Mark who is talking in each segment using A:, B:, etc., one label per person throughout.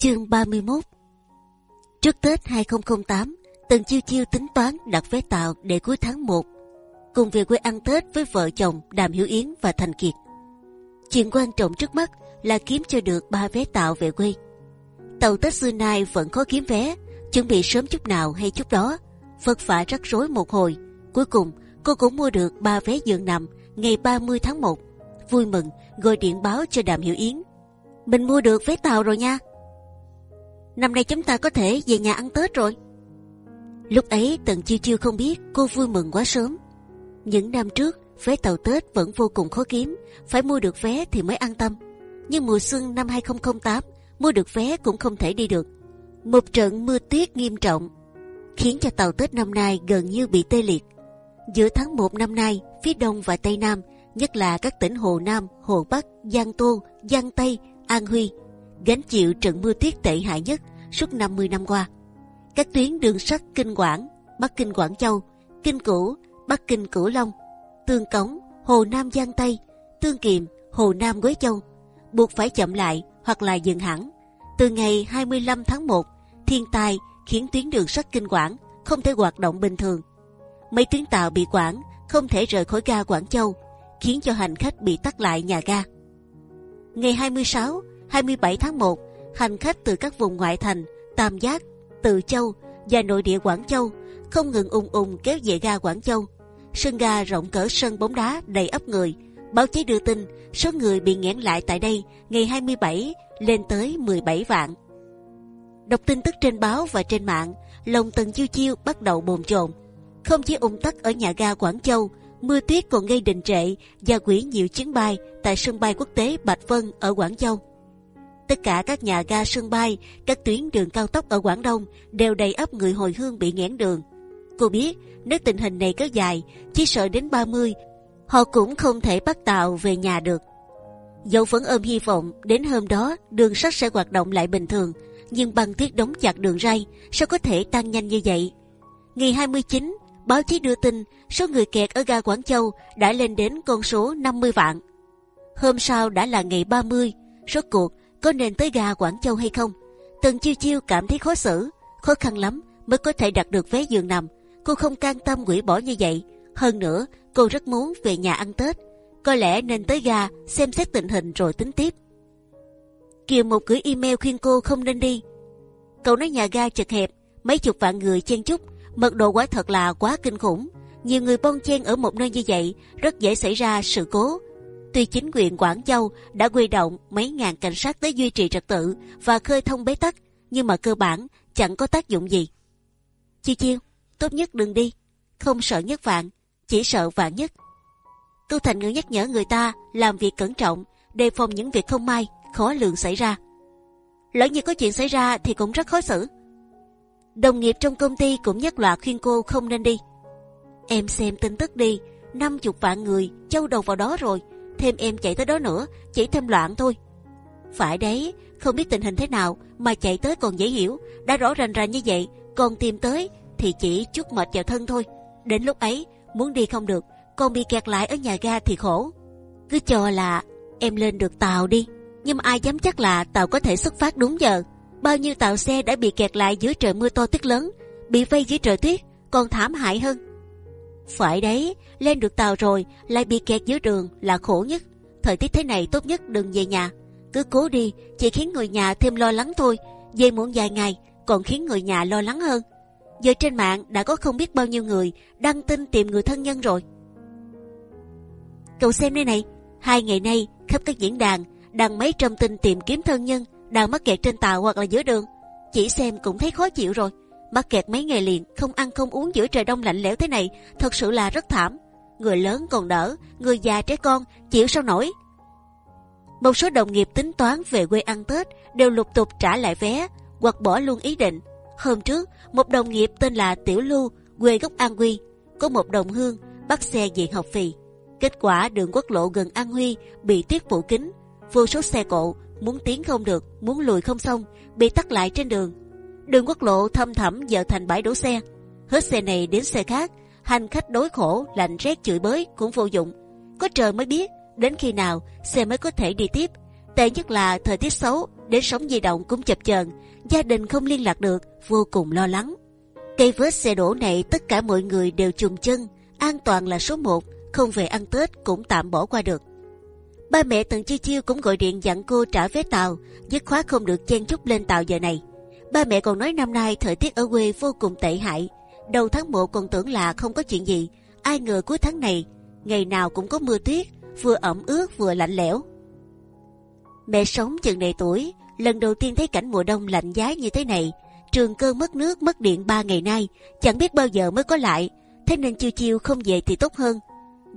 A: Chương 31 Trước Tết 2008, Tần Chiêu Chiêu tính toán đặt vé tàu để cuối tháng 1 cùng về quê ăn Tết với vợ chồng Đàm Hiểu Yến và Thành Kiệt. Chuyện quan trọng trước mắt là kiếm cho được ba vé tàu về quê. Tàu Tết xưa nay vẫn khó kiếm vé, chuẩn bị sớm chút nào hay chút đó, vất vả rắc rối một hồi. Cuối cùng, cô cũng mua được ba vé giường nằm ngày 30 tháng 1. Vui mừng gọi điện báo cho Đàm Hiểu Yến. Mình mua được vé tàu rồi nha. Năm nay chúng ta có thể về nhà ăn Tết rồi. Lúc ấy Tần Chiêu Chiêu không biết cô vui mừng quá sớm. Những năm trước vé tàu Tết vẫn vô cùng khó kiếm, phải mua được vé thì mới an tâm. Nhưng mùa xuân năm 2008 mua được vé cũng không thể đi được. Một trận mưa tuyết nghiêm trọng khiến cho tàu Tết năm nay gần như bị tê liệt. Giữa tháng 1 năm nay, phía đông và tây nam, nhất là các tỉnh Hồ Nam, Hồ Bắc, Giang Tô, Giang Tây, An Huy, gánh chịu trận mưa tuyết tệ hại nhất suốt 50 năm qua. Các tuyến đường sắt Kinh Quảng, Bắc Kinh Quảng Châu, Kinh Cửu, Bắc Kinh Cửu Long, Tương Cống, Hồ Nam Giang Tây, Tương Kiềm, Hồ Nam Quế Châu buộc phải chậm lại hoặc là dừng hẳn. Từ ngày 25 tháng 1, thiên tai khiến tuyến đường sắt Kinh Quảng không thể hoạt động bình thường. Mấy tuyến tàu bị quản không thể rời khỏi ga Quảng Châu, khiến cho hành khách bị tắt lại nhà ga. Ngày 26, 27 tháng 1, hành khách từ các vùng ngoại thành Tam Giác, Từ Châu và nội địa Quảng Châu không ngừng ung ung kéo về ga Quảng Châu. Sân ga rộng cỡ sân bóng đá đầy ấp người. Báo chí đưa tin số người bị nghẽn lại tại đây ngày 27 lên tới 17 vạn. Đọc tin tức trên báo và trên mạng, lòng Tần Chiêu Chiêu bắt đầu bồn chồn. Không chỉ ung tắc ở nhà ga Quảng Châu, mưa tuyết còn gây đình trệ và hủy nhiều chuyến bay tại sân bay quốc tế Bạch Vân ở Quảng Châu. Tất cả các nhà ga sân bay, các tuyến đường cao tốc ở Quảng Đông đều đầy ấp người hồi hương bị nghẽn đường. Cô biết nếu tình hình này kéo dài, chỉ sợ đến 30 họ cũng không thể bắt tàu về nhà được. Dẫu vẫn ôm hy vọng đến hôm đó đường sắt sẽ hoạt động lại bình thường, nhưng băng tuyết đóng chặt đường ray sao có thể tăng nhanh như vậy? Ngày 29, báo chí đưa tin số người kẹt ở ga Quảng Châu đã lên đến con số 50 vạn. Hôm sau đã là ngày 30, rốt cuộc có nên tới ga Quảng Châu hay không? Tần chiêu chiêu cảm thấy khó xử, khó khăn lắm mới có thể đặt được vé giường nằm. Cô không can tâm hủy bỏ như vậy. Hơn nữa, cô rất muốn về nhà ăn Tết. Có lẽ nên tới ga xem xét tình hình rồi tính tiếp. Kiều một gửi email khuyên cô không nên đi. Cậu nói nhà ga chật hẹp, mấy chục vạn người chen chúc, mật độ quả thật là quá kinh khủng. Nhiều người bon chen ở một nơi như vậy rất dễ xảy ra sự cố. Tuy chính quyền Quảng Châu đã quy động mấy ngàn cảnh sát tới duy trì trật tự và khơi thông bế tắc, nhưng mà cơ bản chẳng có tác dụng gì. Chiêu chiêu, tốt nhất đừng đi, không sợ nhất vạn, chỉ sợ vạn nhất. Tu Thành Ngữ nhắc nhở người ta làm việc cẩn trọng, đề phòng những việc không may, khó lường xảy ra. Lỡ như có chuyện xảy ra thì cũng rất khó xử. Đồng nghiệp trong công ty cũng nhất loạt khuyên cô không nên đi. Em xem tin tức đi, năm chục vạn người châu đầu vào đó rồi, thêm em chạy tới đó nữa, chỉ thêm loạn thôi. Phải đấy, không biết tình hình thế nào mà chạy tới còn dễ hiểu, đã rõ ràng ràng như vậy, còn tìm tới thì chỉ chút mệt vào thân thôi. Đến lúc ấy muốn đi không được, còn bị kẹt lại ở nhà ga thì khổ. Cứ cho là em lên được tàu đi, nhưng mà ai dám chắc là tàu có thể xuất phát đúng giờ. Bao nhiêu tàu xe đã bị kẹt lại dưới trời mưa to tuyết lớn, bị vây dưới trời tuyết, còn thảm hại hơn. Phải đấy, lên được tàu rồi lại bị kẹt giữa đường là khổ nhất. Thời tiết thế này tốt nhất đừng về nhà, cứ cố đi chỉ khiến người nhà thêm lo lắng thôi. Về muộn vài ngày còn khiến người nhà lo lắng hơn. Giờ trên mạng đã có không biết bao nhiêu người đăng tin tìm người thân nhân rồi. Cậu xem đây này, hai ngày nay khắp các diễn đàn đăng mấy trăm tin tìm kiếm thân nhân đang mắc kẹt trên tàu hoặc là giữa đường. Chỉ xem cũng thấy khó chịu rồi. Mắc kẹt mấy ngày liền không ăn không uống giữa trời đông lạnh lẽo thế này thật sự là rất thảm. Người lớn còn đỡ, người già trẻ con chịu sao nổi. Một số đồng nghiệp tính toán về quê ăn Tết đều lục tục trả lại vé hoặc bỏ luôn ý định. Hôm trước, một đồng nghiệp tên là Tiểu Lưu, quê gốc An Huy, có một đồng hương bắt xe về học phì. Kết quả đường quốc lộ gần An Huy bị tuyết phủ kín, vô số xe cộ muốn tiến không được, muốn lùi không xong, bị tắt lại trên đường. Đường quốc lộ thâm thẳm giờ thành bãi đổ xe, hết xe này đến xe khác, hành khách đối khổ, lạnh rét chửi bới cũng vô dụng. Có trời mới biết đến khi nào xe mới có thể đi tiếp. Tệ nhất là thời tiết xấu, đến sóng di động cũng chập chờn, gia đình không liên lạc được, vô cùng lo lắng. Cây vớt xe đổ này tất cả mọi người đều chùm chân, an toàn là số một, không về ăn Tết cũng tạm bỏ qua được. Ba mẹ Tần Chiêu Chiêu cũng gọi điện dặn cô trả vé tàu, dứt khoát không được chen chúc lên tàu giờ này. Ba mẹ còn nói năm nay thời tiết ở quê vô cùng tệ hại, đầu tháng 1 còn tưởng là không có chuyện gì, ai ngờ cuối tháng này ngày nào cũng có mưa tuyết, vừa ẩm ướt vừa lạnh lẽo. Mẹ sống chừng này tuổi, lần đầu tiên thấy cảnh mùa đông lạnh giá như thế này. Trường cơ mất nước mất điện ba ngày nay, chẳng biết bao giờ mới có lại. Thế nên chiêu chiêu không về thì tốt hơn.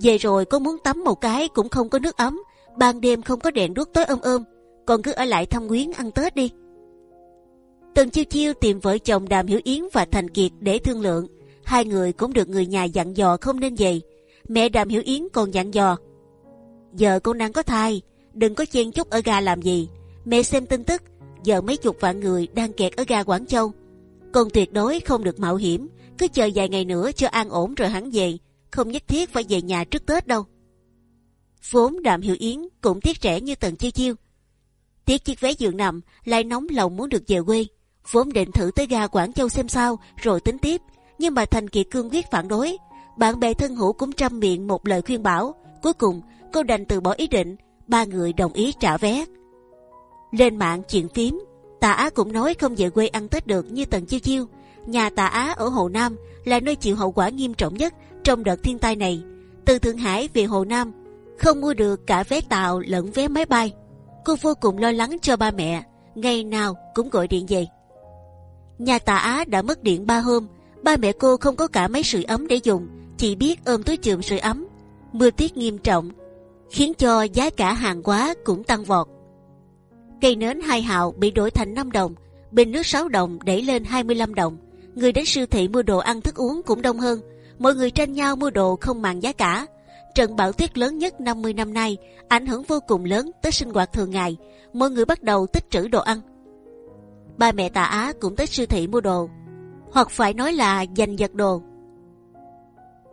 A: Về rồi có muốn tắm một cái cũng không có nước ấm, ban đêm không có đèn đuốc tối ôm ôm, còn cứ ở lại thăm quyến ăn Tết đi. Tần chiêu chiêu tìm vợ chồng Đàm Hiểu Yến và Thành Kiệt để thương lượng. Hai người cũng được người nhà dặn dò không nên về. Mẹ Đàm Hiểu Yến còn dặn dò. Giờ con đang có thai, đừng có chen chúc ở ga làm gì. Mẹ xem tin tức, giờ mấy chục vạn người đang kẹt ở ga Quảng Châu. Con tuyệt đối không được mạo hiểm, cứ chờ vài ngày nữa cho an ổn rồi hắn về, không nhất thiết phải về nhà trước Tết đâu. Vốn Đàm Hiểu Yến cũng tiếc trẻ như Tần Chiêu Chiêu. Tiếc chiếc vé giường nằm, lại nóng lòng muốn được về quê. Vốn định thử tới ga Quảng Châu xem sao, rồi tính tiếp, nhưng mà Thành Kiệt cương quyết phản đối. Bạn bè thân hữu cũng trăm miệng một lời khuyên bảo. Cuối cùng, cô đành từ bỏ ý định, ba người đồng ý trả vé. Lên mạng chuyện phím, tà Á cũng nói không về quê ăn Tết được như Tần Chiêu Chiêu. Nhà tà Á ở Hồ Nam là nơi chịu hậu quả nghiêm trọng nhất trong đợt thiên tai này. Từ Thượng Hải về Hồ Nam, không mua được cả vé tàu lẫn vé máy bay. Cô vô cùng lo lắng cho ba mẹ, ngày nào cũng gọi điện về. Nhà Tà Á đã mất điện ba hôm, ba mẹ cô không có cả máy sưởi ấm để dùng, chỉ biết ôm túi chườm sưởi ấm. Mưa tuyết nghiêm trọng, khiến cho giá cả hàng hóa cũng tăng vọt. Cây nến hai hào bị đổi thành 5 đồng, bình nước 6 đồng đẩy lên 25 đồng. Người đến siêu thị mua đồ ăn thức uống cũng đông hơn, mọi người tranh nhau mua đồ không màng giá cả. Trận bão tuyết lớn nhất 50 năm nay ảnh hưởng vô cùng lớn tới sinh hoạt thường ngày. Mọi người bắt đầu tích trữ đồ ăn. Ba mẹ tà Á cũng tới siêu thị mua đồ, hoặc phải nói là giành giật đồ.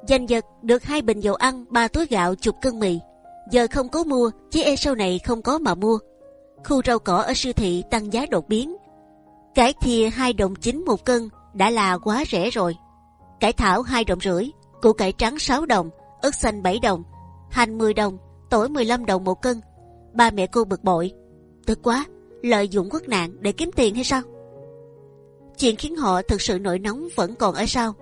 A: Giành giật được hai bình dầu ăn, ba túi gạo, chục cân mì. Giờ không có mua, chỉ e sau này không có mà mua. Khu rau cỏ ở siêu thị tăng giá đột biến. Cải thìa hai đồng chín một cân đã là quá rẻ rồi. Cải thảo hai đồng rưỡi, củ cải trắng 6 đồng, ớt xanh 7 đồng, hành 10 đồng, tỏi 15 đồng một cân. Ba mẹ cô bực bội, tức quá, lợi dụng quốc nạn để kiếm tiền hay sao? Chuyện khiến họ thực sự nổi nóng vẫn còn ở sau.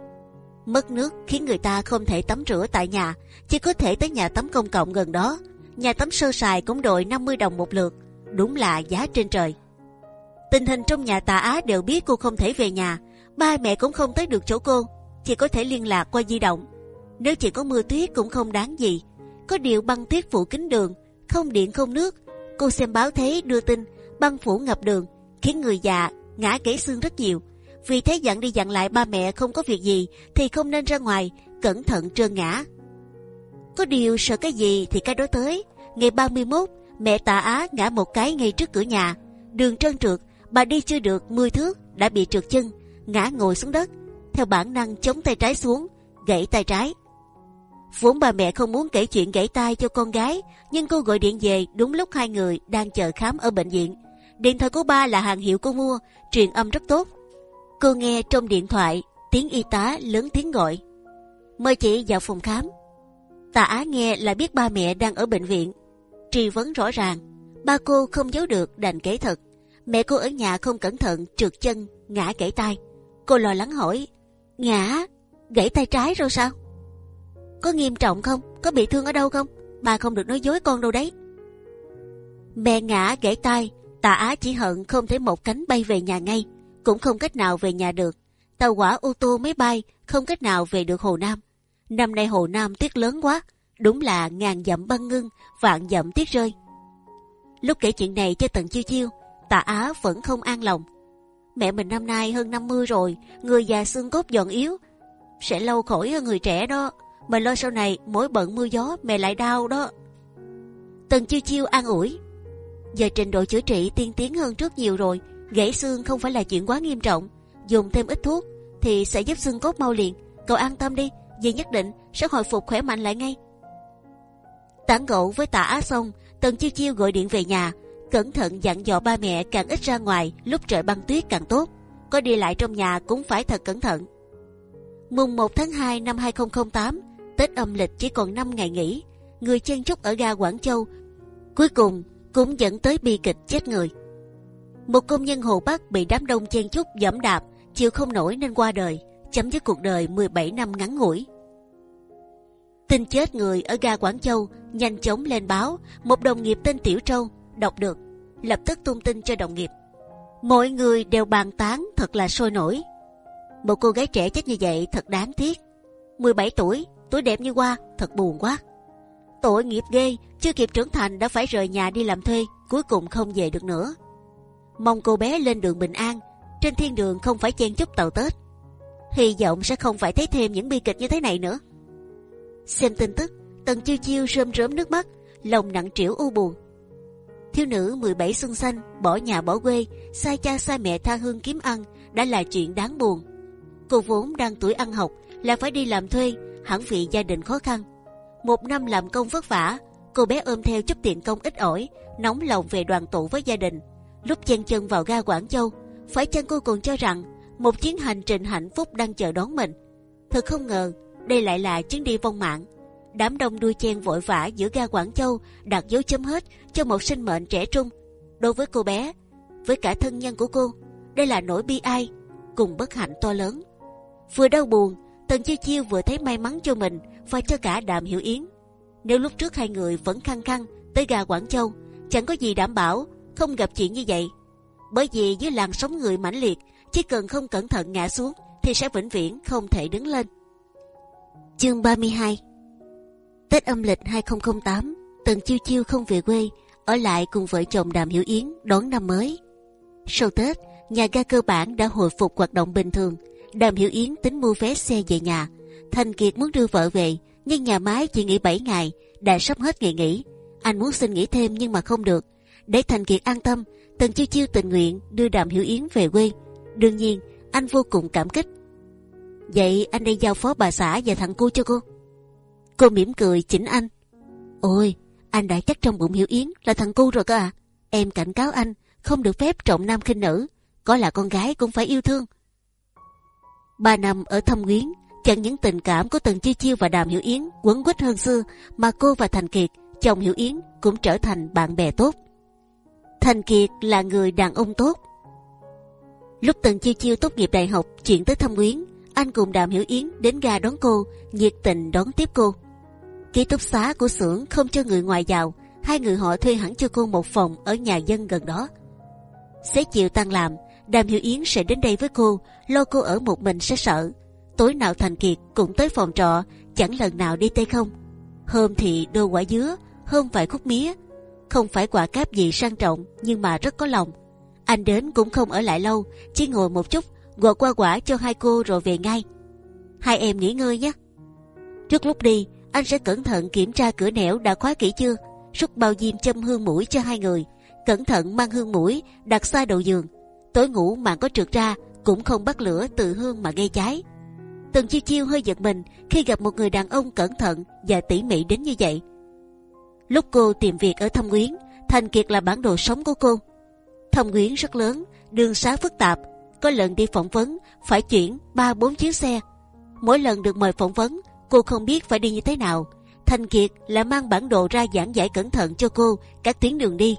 A: Mất nước khiến người ta không thể tắm rửa tại nhà, chỉ có thể tới nhà tắm công cộng gần đó. Nhà tắm sơ sài cũng đội 50 đồng một lượt, đúng là giá trên trời. Tình hình trong nhà tà Á đều biết cô không thể về nhà, ba mẹ cũng không tới được chỗ cô, chỉ có thể liên lạc qua di động. Nếu chỉ có mưa tuyết cũng không đáng gì, có điều băng tuyết phủ kín đường, không điện không nước. Cô xem báo thế đưa tin băng phủ ngập đường, khiến người già ngã gãy xương rất nhiều. Vì thế dặn đi dặn lại ba mẹ không có việc gì thì không nên ra ngoài, cẩn thận trơn ngã. Có điều sợ cái gì thì cái đó tới. Ngày 31, mẹ tạ Á ngã một cái ngay trước cửa nhà. Đường trơn trượt, bà đi chưa được 10 thước đã bị trượt chân, ngã ngồi xuống đất. Theo bản năng chống tay trái xuống, gãy tay trái. Vốn bà mẹ không muốn kể chuyện gãy tay cho con gái, nhưng cô gọi điện về đúng lúc hai người đang chờ khám ở bệnh viện. Điện thoại của ba là hàng hiệu cô mua, truyền âm rất tốt. Cô nghe trong điện thoại tiếng y tá lớn tiếng gọi, mời chị vào phòng khám. Tạ Á nghe là biết ba mẹ đang ở bệnh viện, truy vấn rõ ràng. Ba cô không giấu được đành kể thật. Mẹ cô ở nhà không cẩn thận trượt chân, ngã gãy tay. Cô lo lắng hỏi, ngã, gãy tay trái rồi sao? Có nghiêm trọng không? Có bị thương ở đâu không? Bà không được nói dối con đâu đấy. Mẹ ngã gãy tay, Tạ Á chỉ hận không thể một cánh bay về nhà ngay, cũng không cách nào về nhà được. Tàu hỏa ô tô máy bay không cách nào về được Hồ Nam. Năm nay Hồ Nam tuyết lớn quá, đúng là ngàn dặm băng ngưng, vạn dặm tuyết rơi. Lúc kể chuyện này cho Tần Chiêu Chiêu, Tạ Á vẫn không an lòng. Mẹ mình năm nay hơn 50 rồi, người già xương cốt giòn yếu, sẽ lâu khỏi hơn người trẻ đó. Mà lo sau này mỗi bận mưa gió mẹ lại đau đó. Tần chiêu chiêu an ủi. Giờ trình độ chữa trị tiên tiến hơn rất nhiều rồi. Gãy xương không phải là chuyện quá nghiêm trọng. Dùng thêm ít thuốc thì sẽ giúp xương cốt mau liền. Cậu an tâm đi, dì nhất định sẽ hồi phục khỏe mạnh lại ngay. Tản gẫu với tạ Á xong, Tần chiêu chiêu gọi điện về nhà. cẩn thận dặn dò ba mẹ càng ít ra ngoài lúc trời băng tuyết càng tốt. Có đi lại trong nhà cũng phải thật cẩn thận. Mùng 1 tháng 2 năm 2008, Tết âm lịch chỉ còn 5 ngày nghỉ. Người chen chúc ở ga Quảng Châu cuối cùng cũng dẫn tới bi kịch chết người. Một công nhân Hồ Bắc bị đám đông chen chúc dẫm đạp, chịu không nổi nên qua đời, chấm dứt cuộc đời 17 năm ngắn ngủi. Tin chết người ở ga Quảng Châu nhanh chóng lên báo. Một đồng nghiệp tên Tiểu Trâu đọc được, lập tức tung tin cho đồng nghiệp. Mọi người đều bàn tán thật là sôi nổi. Một cô gái trẻ chết như vậy thật đáng tiếc. 17 tuổi, tuổi đẹp như hoa, thật buồn quá. Tội nghiệp ghê, chưa kịp trưởng thành đã phải rời nhà đi làm thuê, cuối cùng không về được nữa. Mong cô bé lên đường bình an, trên thiên đường không phải chen chúc tàu Tết. Hy vọng sẽ không phải thấy thêm những bi kịch như thế này nữa. Xem tin tức, Tần Chiêu Chiêu rơm rớm nước mắt, lòng nặng trĩu u buồn. Thiếu nữ 17 xuân xanh bỏ nhà bỏ quê, sai cha sai mẹ tha hương kiếm ăn đã là chuyện đáng buồn. Cô vốn đang tuổi ăn học, là phải đi làm thuê, hẳn vì gia đình khó khăn. Một năm làm công vất vả, cô bé ôm theo chút tiền công ít ỏi, nóng lòng về đoàn tụ với gia đình. Lúc chen chân vào ga Quảng Châu, phải chăng cô còn cho rằng một chuyến hành trình hạnh phúc đang chờ đón mình? Thật không ngờ, đây lại là chuyến đi vong mạng. Đám đông đuôi chen vội vã giữa ga Quảng Châu đặt dấu chấm hết cho một sinh mệnh trẻ trung. Đối với cô bé, với cả thân nhân của cô, đây là nỗi bi ai cùng bất hạnh to lớn. Vừa đau buồn, Tần Chiêu Chiêu vừa thấy may mắn cho mình và cho cả Đàm Hiểu Yến. Nếu lúc trước hai người vẫn khăng khăng tới gà Quảng Châu, chẳng có gì đảm bảo không gặp chuyện như vậy. Bởi vì dưới làn sóng người mãnh liệt, chỉ cần không cẩn thận ngã xuống thì sẽ vĩnh viễn không thể đứng lên. Chương 32 Tết âm lịch 2008, Tần Chiêu Chiêu không về quê, ở lại cùng vợ chồng Đàm Hiểu Yến đón năm mới. Sau Tết, nhà ga cơ bản đã hồi phục hoạt động bình thường. Đàm Hiểu Yến tính mua vé xe về nhà. Thành Kiệt muốn đưa vợ về, nhưng nhà máy chỉ nghỉ 7 ngày, đã sắp hết ngày nghỉ. Anh muốn xin nghỉ thêm nhưng mà không được. Để Thành Kiệt an tâm, Tần Chiêu Chiêu tình nguyện đưa Đàm Hiểu Yến về quê. Đương nhiên, anh vô cùng cảm kích. Vậy anh đây giao phó bà xã và thằng cu cho cô. Cô mỉm cười chỉnh anh. Ôi, anh đã chắc trong bụng Hiểu Yến là thằng cu rồi cơ à? Em cảnh cáo anh không được phép trọng nam khinh nữ, có là con gái cũng phải yêu thương. Ba năm ở thâm quyến, chẳng những tình cảm của Tần Chiêu Chiêu và Đàm Hiểu Yến quấn quýt hơn xưa, mà cô và Thành Kiệt, chồng Hiểu Yến cũng trở thành bạn bè tốt. Thành Kiệt là người đàn ông tốt. Lúc Tần Chiêu Chiêu tốt nghiệp đại học, chuyển tới thâm quyến, anh cùng Đàm Hiểu Yến đến ga đón cô, nhiệt tình đón tiếp cô. Ký túc xá của xưởng không cho người ngoài vào, hai người họ thuê hẳn cho cô một phòng ở nhà dân gần đó. Xế chiều tan làm, Đàm Hiểu Yến sẽ đến đây với cô, lo cô ở một mình sẽ sợ. Tối nào Thành Kiệt cũng tới phòng trọ, chẳng lần nào đi tây không. Hôm thì đôi quả dứa, hôm vài khúc mía. Không phải quả cáp gì sang trọng, nhưng mà rất có lòng. Anh đến cũng không ở lại lâu, chỉ ngồi một chút, gọt qua quả cho hai cô rồi về ngay. Hai em nghỉ ngơi nhé. Trước lúc đi, anh sẽ cẩn thận kiểm tra cửa nẻo đã khóa kỹ chưa, rút bao diêm châm hương mũi cho hai người, cẩn thận mang hương mũi đặt xa đầu giường. Tối ngủ màn có trượt ra cũng không bắt lửa từ hương mà gây cháy. Tần chiêu chiêu hơi giật mình khi gặp một người đàn ông cẩn thận và tỉ mỉ đến như vậy. Lúc cô tìm việc ở Thâm Quyến, Thành Kiệt là bản đồ sống của cô. Thâm Quyến rất lớn, đường xá phức tạp, có lần đi phỏng vấn phải chuyển ba bốn chuyến xe. Mỗi lần được mời phỏng vấn, cô không biết phải đi như thế nào. Thành Kiệt là mang bản đồ ra giảng giải cẩn thận cho cô các tuyến đường đi.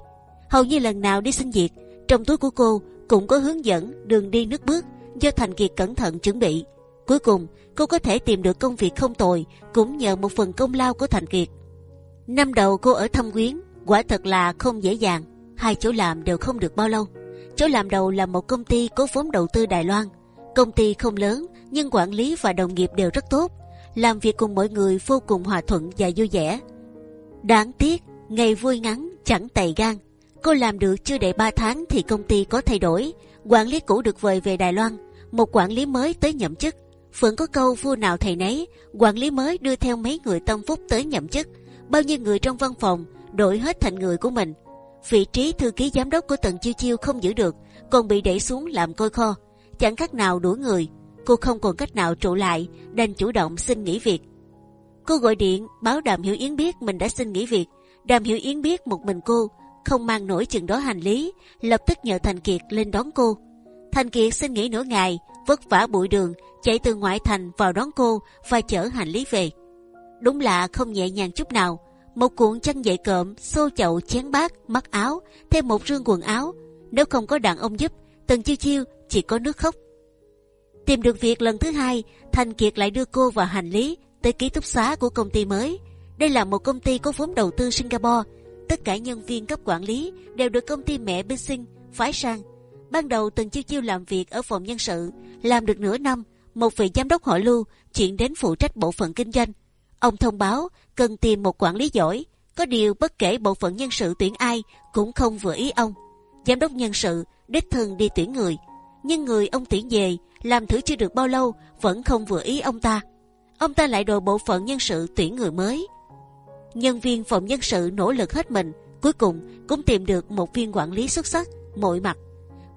A: Hầu như lần nào đi xin việc, trong túi của cô cũng có hướng dẫn đường đi nước bước do Thành Kiệt cẩn thận chuẩn bị. Cuối cùng, cô có thể tìm được công việc không tồi, cũng nhờ một phần công lao của Thành Kiệt. Năm đầu cô ở Thâm Quyến, quả thật là không dễ dàng. Hai chỗ làm đều không được bao lâu. Chỗ làm đầu là một công ty có vốn đầu tư Đài Loan. Công ty không lớn, nhưng quản lý và đồng nghiệp đều rất tốt. Làm việc cùng mọi người vô cùng hòa thuận và vui vẻ. Đáng tiếc, ngày vui ngắn chẳng tày gan. Cô làm được chưa đầy 3 tháng thì công ty có thay đổi. Quản lý cũ được vời về Đài Loan, một quản lý mới tới nhậm chức. Phượng có câu vua nào thầy nấy, quản lý mới đưa theo mấy người tâm phúc tới nhậm chức. Bao nhiêu người trong văn phòng đổi hết thành người của mình vị trí thư ký giám đốc của tần chiêu chiêu không giữ được còn bị đẩy xuống làm coi kho chẳng cách nào đuổi người cô không còn cách nào trụ lại đành chủ động xin nghỉ việc cô gọi điện báo đàm hiểu yến biết mình đã xin nghỉ việc đàm hiểu yến biết một mình cô không mang nổi chừng đó hành lý, lập tức nhờ Thành Kiệt lên đón cô. Thành Kiệt xin nghỉ nửa ngày, vất vả bụi đường, chạy từ ngoại thành vào đón cô và chở hành lý về. Đúng là không nhẹ nhàng chút nào. Một cuộn chăn dậy cộm, xô chậu, chén bát, mắt áo, thêm một rương quần áo. Nếu không có đàn ông giúp, Tần Chiêu Chiêu chỉ có nước khóc. Tìm được việc lần thứ hai, Thành Kiệt lại đưa cô và hành lý tới ký túc xá của công ty mới. Đây là một công ty có vốn đầu tư Singapore. Tất cả nhân viên cấp quản lý đều được công ty mẹ bên sinh phái sang. Ban đầu Tần Chiêu Chiêu làm việc ở phòng nhân sự, làm được nửa năm, một vị giám đốc họ Lưu chuyển đến phụ trách bộ phận kinh doanh. Ông thông báo cần tìm một quản lý giỏi. Có điều bất kể bộ phận nhân sự tuyển ai cũng không vừa ý ông. Giám đốc nhân sự đích thân đi tuyển người, nhưng người ông tuyển về làm thử chưa được bao lâu vẫn không vừa ý ông ta. Ông ta lại đổi bộ phận nhân sự tuyển người mới. Nhân viên phòng nhân sự nỗ lực hết mình, cuối cùng cũng tìm được một viên quản lý xuất sắc, mọi mặt.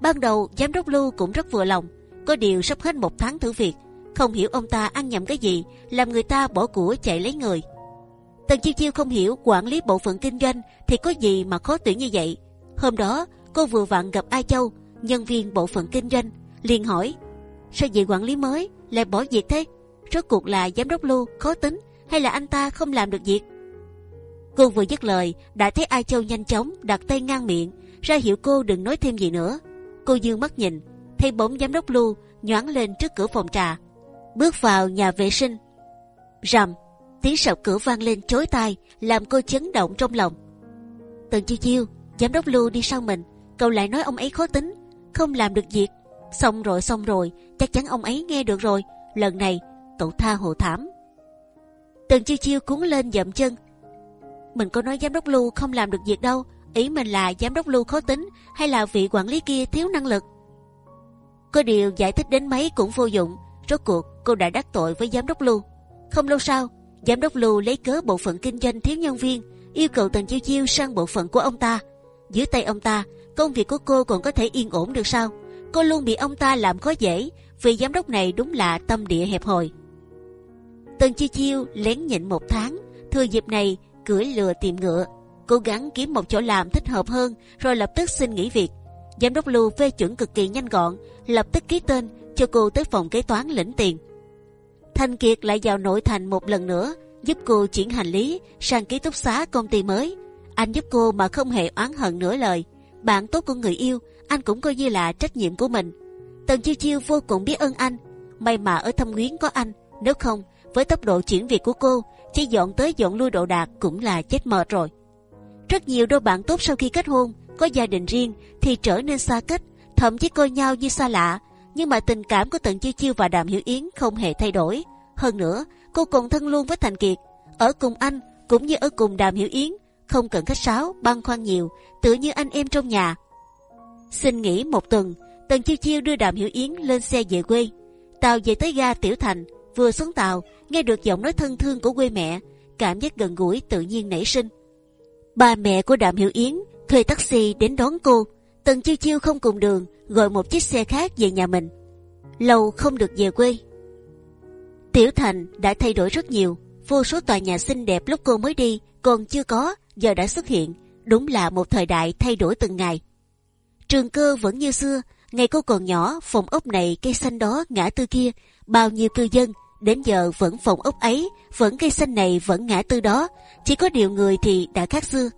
A: Ban đầu giám đốc Lưu cũng rất vừa lòng, có điều sắp hết một tháng thử việc, không hiểu ông ta ăn nhầm cái gì làm người ta bỏ của chạy lấy người. Tần Chiêu Chiêu không hiểu quản lý bộ phận kinh doanh thì có gì mà khó tuyển như vậy. Hôm đó cô vừa vặn gặp Ai Châu, nhân viên bộ phận kinh doanh, liền hỏi sao vị quản lý mới lại bỏ việc thế? Rốt cuộc là giám đốc Lưu khó tính hay là anh ta không làm được việc? Cô vừa dứt lời đã thấy Ai Châu nhanh chóng đặt tay ngang miệng ra hiệu cô đừng nói thêm gì nữa. Cô dương mắt nhìn thấy bóng giám đốc Lưu nhoáng lên trước cửa phòng trà, bước vào nhà vệ sinh. rầm tiếng sập cửa vang lên chối tai làm cô chấn động trong lòng. Tần chiêu chiêu giám đốc Lưu đi sau mình, cậu lại nói ông ấy khó tính, không làm được việc. Xong rồi xong rồi, chắc chắn ông ấy nghe được rồi. Lần này cậu tha hồ thảm. Tần chiêu chiêu cuốn lên dậm chân. Mình có nói giám đốc Lưu không làm được việc đâu. Ý mình là giám đốc Lưu khó tính hay là vị quản lý kia thiếu năng lực. Có điều giải thích đến mấy cũng vô dụng. Rốt cuộc cô đã đắc tội với giám đốc Lưu. Không lâu sau, giám đốc Lưu lấy cớ bộ phận kinh doanh thiếu nhân viên, yêu cầu Tần Chiêu Chiêu sang bộ phận của ông ta. Dưới tay ông ta, công việc của cô còn có thể yên ổn được sao? Cô luôn bị ông ta làm khó dễ, vì giám đốc này đúng là tâm địa hẹp hòi. Tần Chiêu Chiêu lén nhịn một tháng, thừa dịp này cưỡi lừa tìm ngựa, cố gắng kiếm một chỗ làm thích hợp hơn, rồi lập tức xin nghỉ việc. Giám đốc Lưu phê chuẩn cực kỳ nhanh gọn, lập tức ký tên cho cô tới phòng kế toán lĩnh tiền. Thanh Kiệt lại vào nội thành một lần nữa, giúp cô chuyển hành lý sang ký túc xá công ty mới. Anh giúp cô mà không hề oán hận nửa lời. Bạn tốt của người yêu, anh cũng coi như là trách nhiệm của mình. Tần Chiêu Chiêu vô cùng biết ơn anh. May mà ở Thâm Quyến có anh, nếu không, với tốc độ chuyển việc của cô, chỉ dọn tới dọn lui độ đạt cũng là chết mệt rồi. Rất nhiều đôi bạn tốt sau khi kết hôn, có gia đình riêng thì trở nên xa cách, thậm chí coi nhau như xa lạ. Nhưng mà tình cảm của Tần Chiêu Chiêu và Đàm Hiểu Yến không hề thay đổi. Hơn nữa, cô còn thân luôn với Thành Kiệt, ở cùng anh cũng như ở cùng Đàm Hiểu Yến, không cần khách sáo, băn khoăn nhiều, tự như anh em trong nhà. Xin nghỉ một tuần, Tần Chiêu Chiêu đưa Đàm Hiểu Yến lên xe về quê. Tàu về tới ga Tiểu Thành, vừa xuống tàu nghe được giọng nói thân thương của quê mẹ, cảm giác gần gũi tự nhiên nảy sinh. Ba mẹ của Đàm Hiểu Yến thuê taxi đến đón cô. Tần Chiêu Chiêu không cùng đường, gọi một chiếc xe khác về nhà mình. Lâu không được về quê. Tiểu Thành đã thay đổi rất nhiều, vô số tòa nhà xinh đẹp lúc cô mới đi còn chưa có, giờ đã xuất hiện. Đúng là một thời đại thay đổi từng ngày. Trường cơ vẫn như xưa, ngày cô còn nhỏ, phòng ốc này cây xanh đó ngã tư kia, bao nhiêu cư dân đến giờ vẫn phòng ốc ấy, vẫn cây xanh này vẫn ngã tư đó, chỉ có điều người thì đã khác xưa.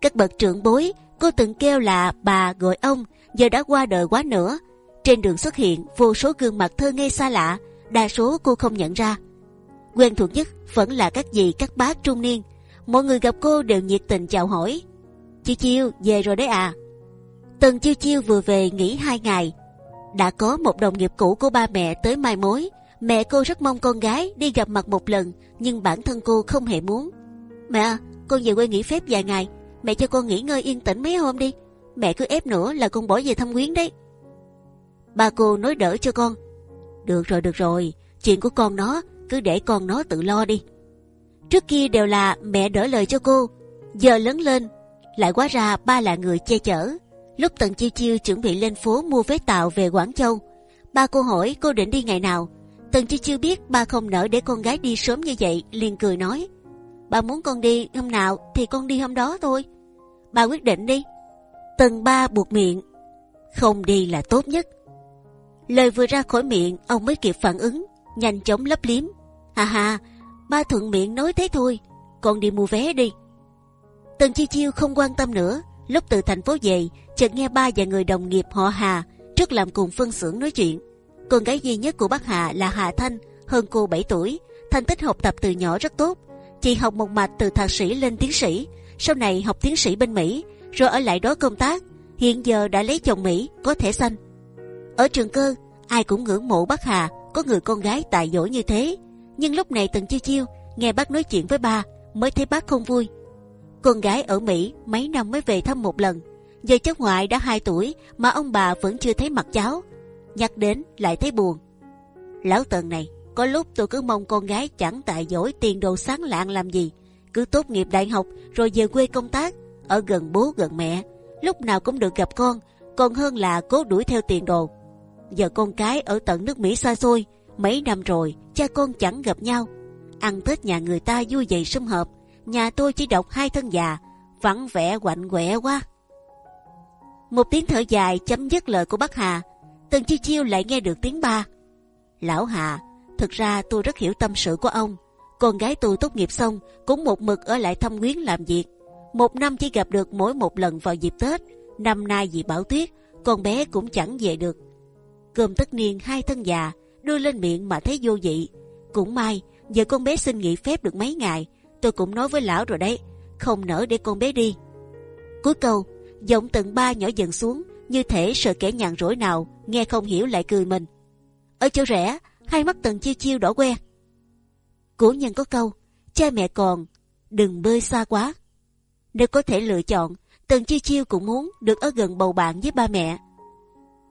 A: Các bậc trưởng bối, cô từng kêu là bà gọi ông, giờ đã qua đời quá nữa. Trên đường xuất hiện vô số gương mặt thơ ngây xa lạ, đa số cô không nhận ra. Quen thuộc nhất vẫn là các dì các bác trung niên. Mọi người gặp cô đều nhiệt tình chào hỏi. Chiêu Chiêu về rồi đấy à? Tần Chiêu Chiêu vừa về nghỉ hai ngày, đã có một đồng nghiệp cũ của ba mẹ tới mai mối. Mẹ cô rất mong con gái đi gặp mặt một lần, nhưng bản thân cô không hề muốn. Mẹ, con về quê nghỉ phép vài ngày, mẹ cho con nghỉ ngơi yên tĩnh mấy hôm đi. Mẹ cứ ép nữa là con bỏ về thăm quyến đấy. Ba cô nói đỡ cho con. Được rồi, được rồi, chuyện của con nó cứ để con nó tự lo đi. Trước kia đều là mẹ đỡ lời cho cô, giờ lớn lên lại quá ra ba là người che chở. Lúc Tần Chiêu Chiêu chuẩn bị lên phố mua vé tàu về Quảng Châu, ba cô hỏi cô định đi ngày nào. Tần Chiêu Chiêu biết ba không nỡ để con gái đi sớm như vậy, liền cười nói: ba muốn con đi hôm nào thì con đi hôm đó thôi. Bà quyết định đi. Tần ba buộc miệng. Không đi là tốt nhất. Lời vừa ra khỏi miệng, ông mới kịp phản ứng, nhanh chóng lấp liếm. Hà hà, ba thuận miệng nói thế thôi, con đi mua vé đi. Tần Chi Chiêu không quan tâm nữa, lúc từ thành phố về, chợt nghe ba và người đồng nghiệp họ Hà trước làm cùng phân xưởng nói chuyện. Con gái duy nhất của bác Hà là Hà Thanh, hơn cô 7 tuổi, thành tích học tập từ nhỏ rất tốt. Chị học một mạch từ thạc sĩ lên tiến sĩ, sau này học tiến sĩ bên Mỹ, rồi ở lại đó công tác. Hiện giờ đã lấy chồng Mỹ, có thể xanh. Ở trường cơ, ai cũng ngưỡng mộ bác Hà có người con gái tài giỏi như thế. Nhưng lúc này Tần Chiêu Chiêu nghe bác nói chuyện với ba, mới thấy bác không vui. Con gái ở Mỹ mấy năm mới về thăm một lần, giờ cháu ngoại đã 2 tuổi mà ông bà vẫn chưa thấy mặt cháu. Nhắc đến lại thấy buồn. Lão Tần này, có lúc tôi cứ mong con gái chẳng tài giỏi tiền đồ sáng lạng làm gì, cứ tốt nghiệp đại học rồi về quê công tác, ở gần bố gần mẹ, lúc nào cũng được gặp con, còn hơn là cố đuổi theo tiền đồ. Giờ con cái ở tận nước Mỹ xa xôi, mấy năm rồi cha con chẳng gặp nhau, ăn tết nhà người ta vui vậy sum họp, nhà tôi chỉ đọc hai thân già, vắng vẻ quạnh quẹ quá. Một tiếng thở dài chấm dứt lời của bác Hà, Tần Chiêu Chiêu lại nghe được tiếng ba. Lão Hà, thực ra tôi rất hiểu tâm sự của ông. Con gái tôi tốt nghiệp xong cũng một mực ở lại thăm quyến làm việc. Một năm chỉ gặp được mỗi một lần vào dịp Tết. Năm nay vì bão tuyết, con bé cũng chẳng về được. Cơm tất niên hai thân già đưa lên miệng mà thấy vô vị. Cũng may giờ con bé xin nghỉ phép được mấy ngày. Tôi cũng nói với lão rồi đấy, không nỡ để con bé đi. Cuối câu, giọng tận ba nhỏ dần xuống, như thể sợ kẻ nhàn rỗi nào nghe không hiểu lại cười mình. Ở chỗ rẻ, hai mắt tần chiêu chiêu đỏ que. Cổ nhân có câu, cha mẹ còn, đừng bơi xa quá. Nếu có thể lựa chọn, tần chiêu chiêu cũng muốn được ở gần bầu bạn với ba mẹ.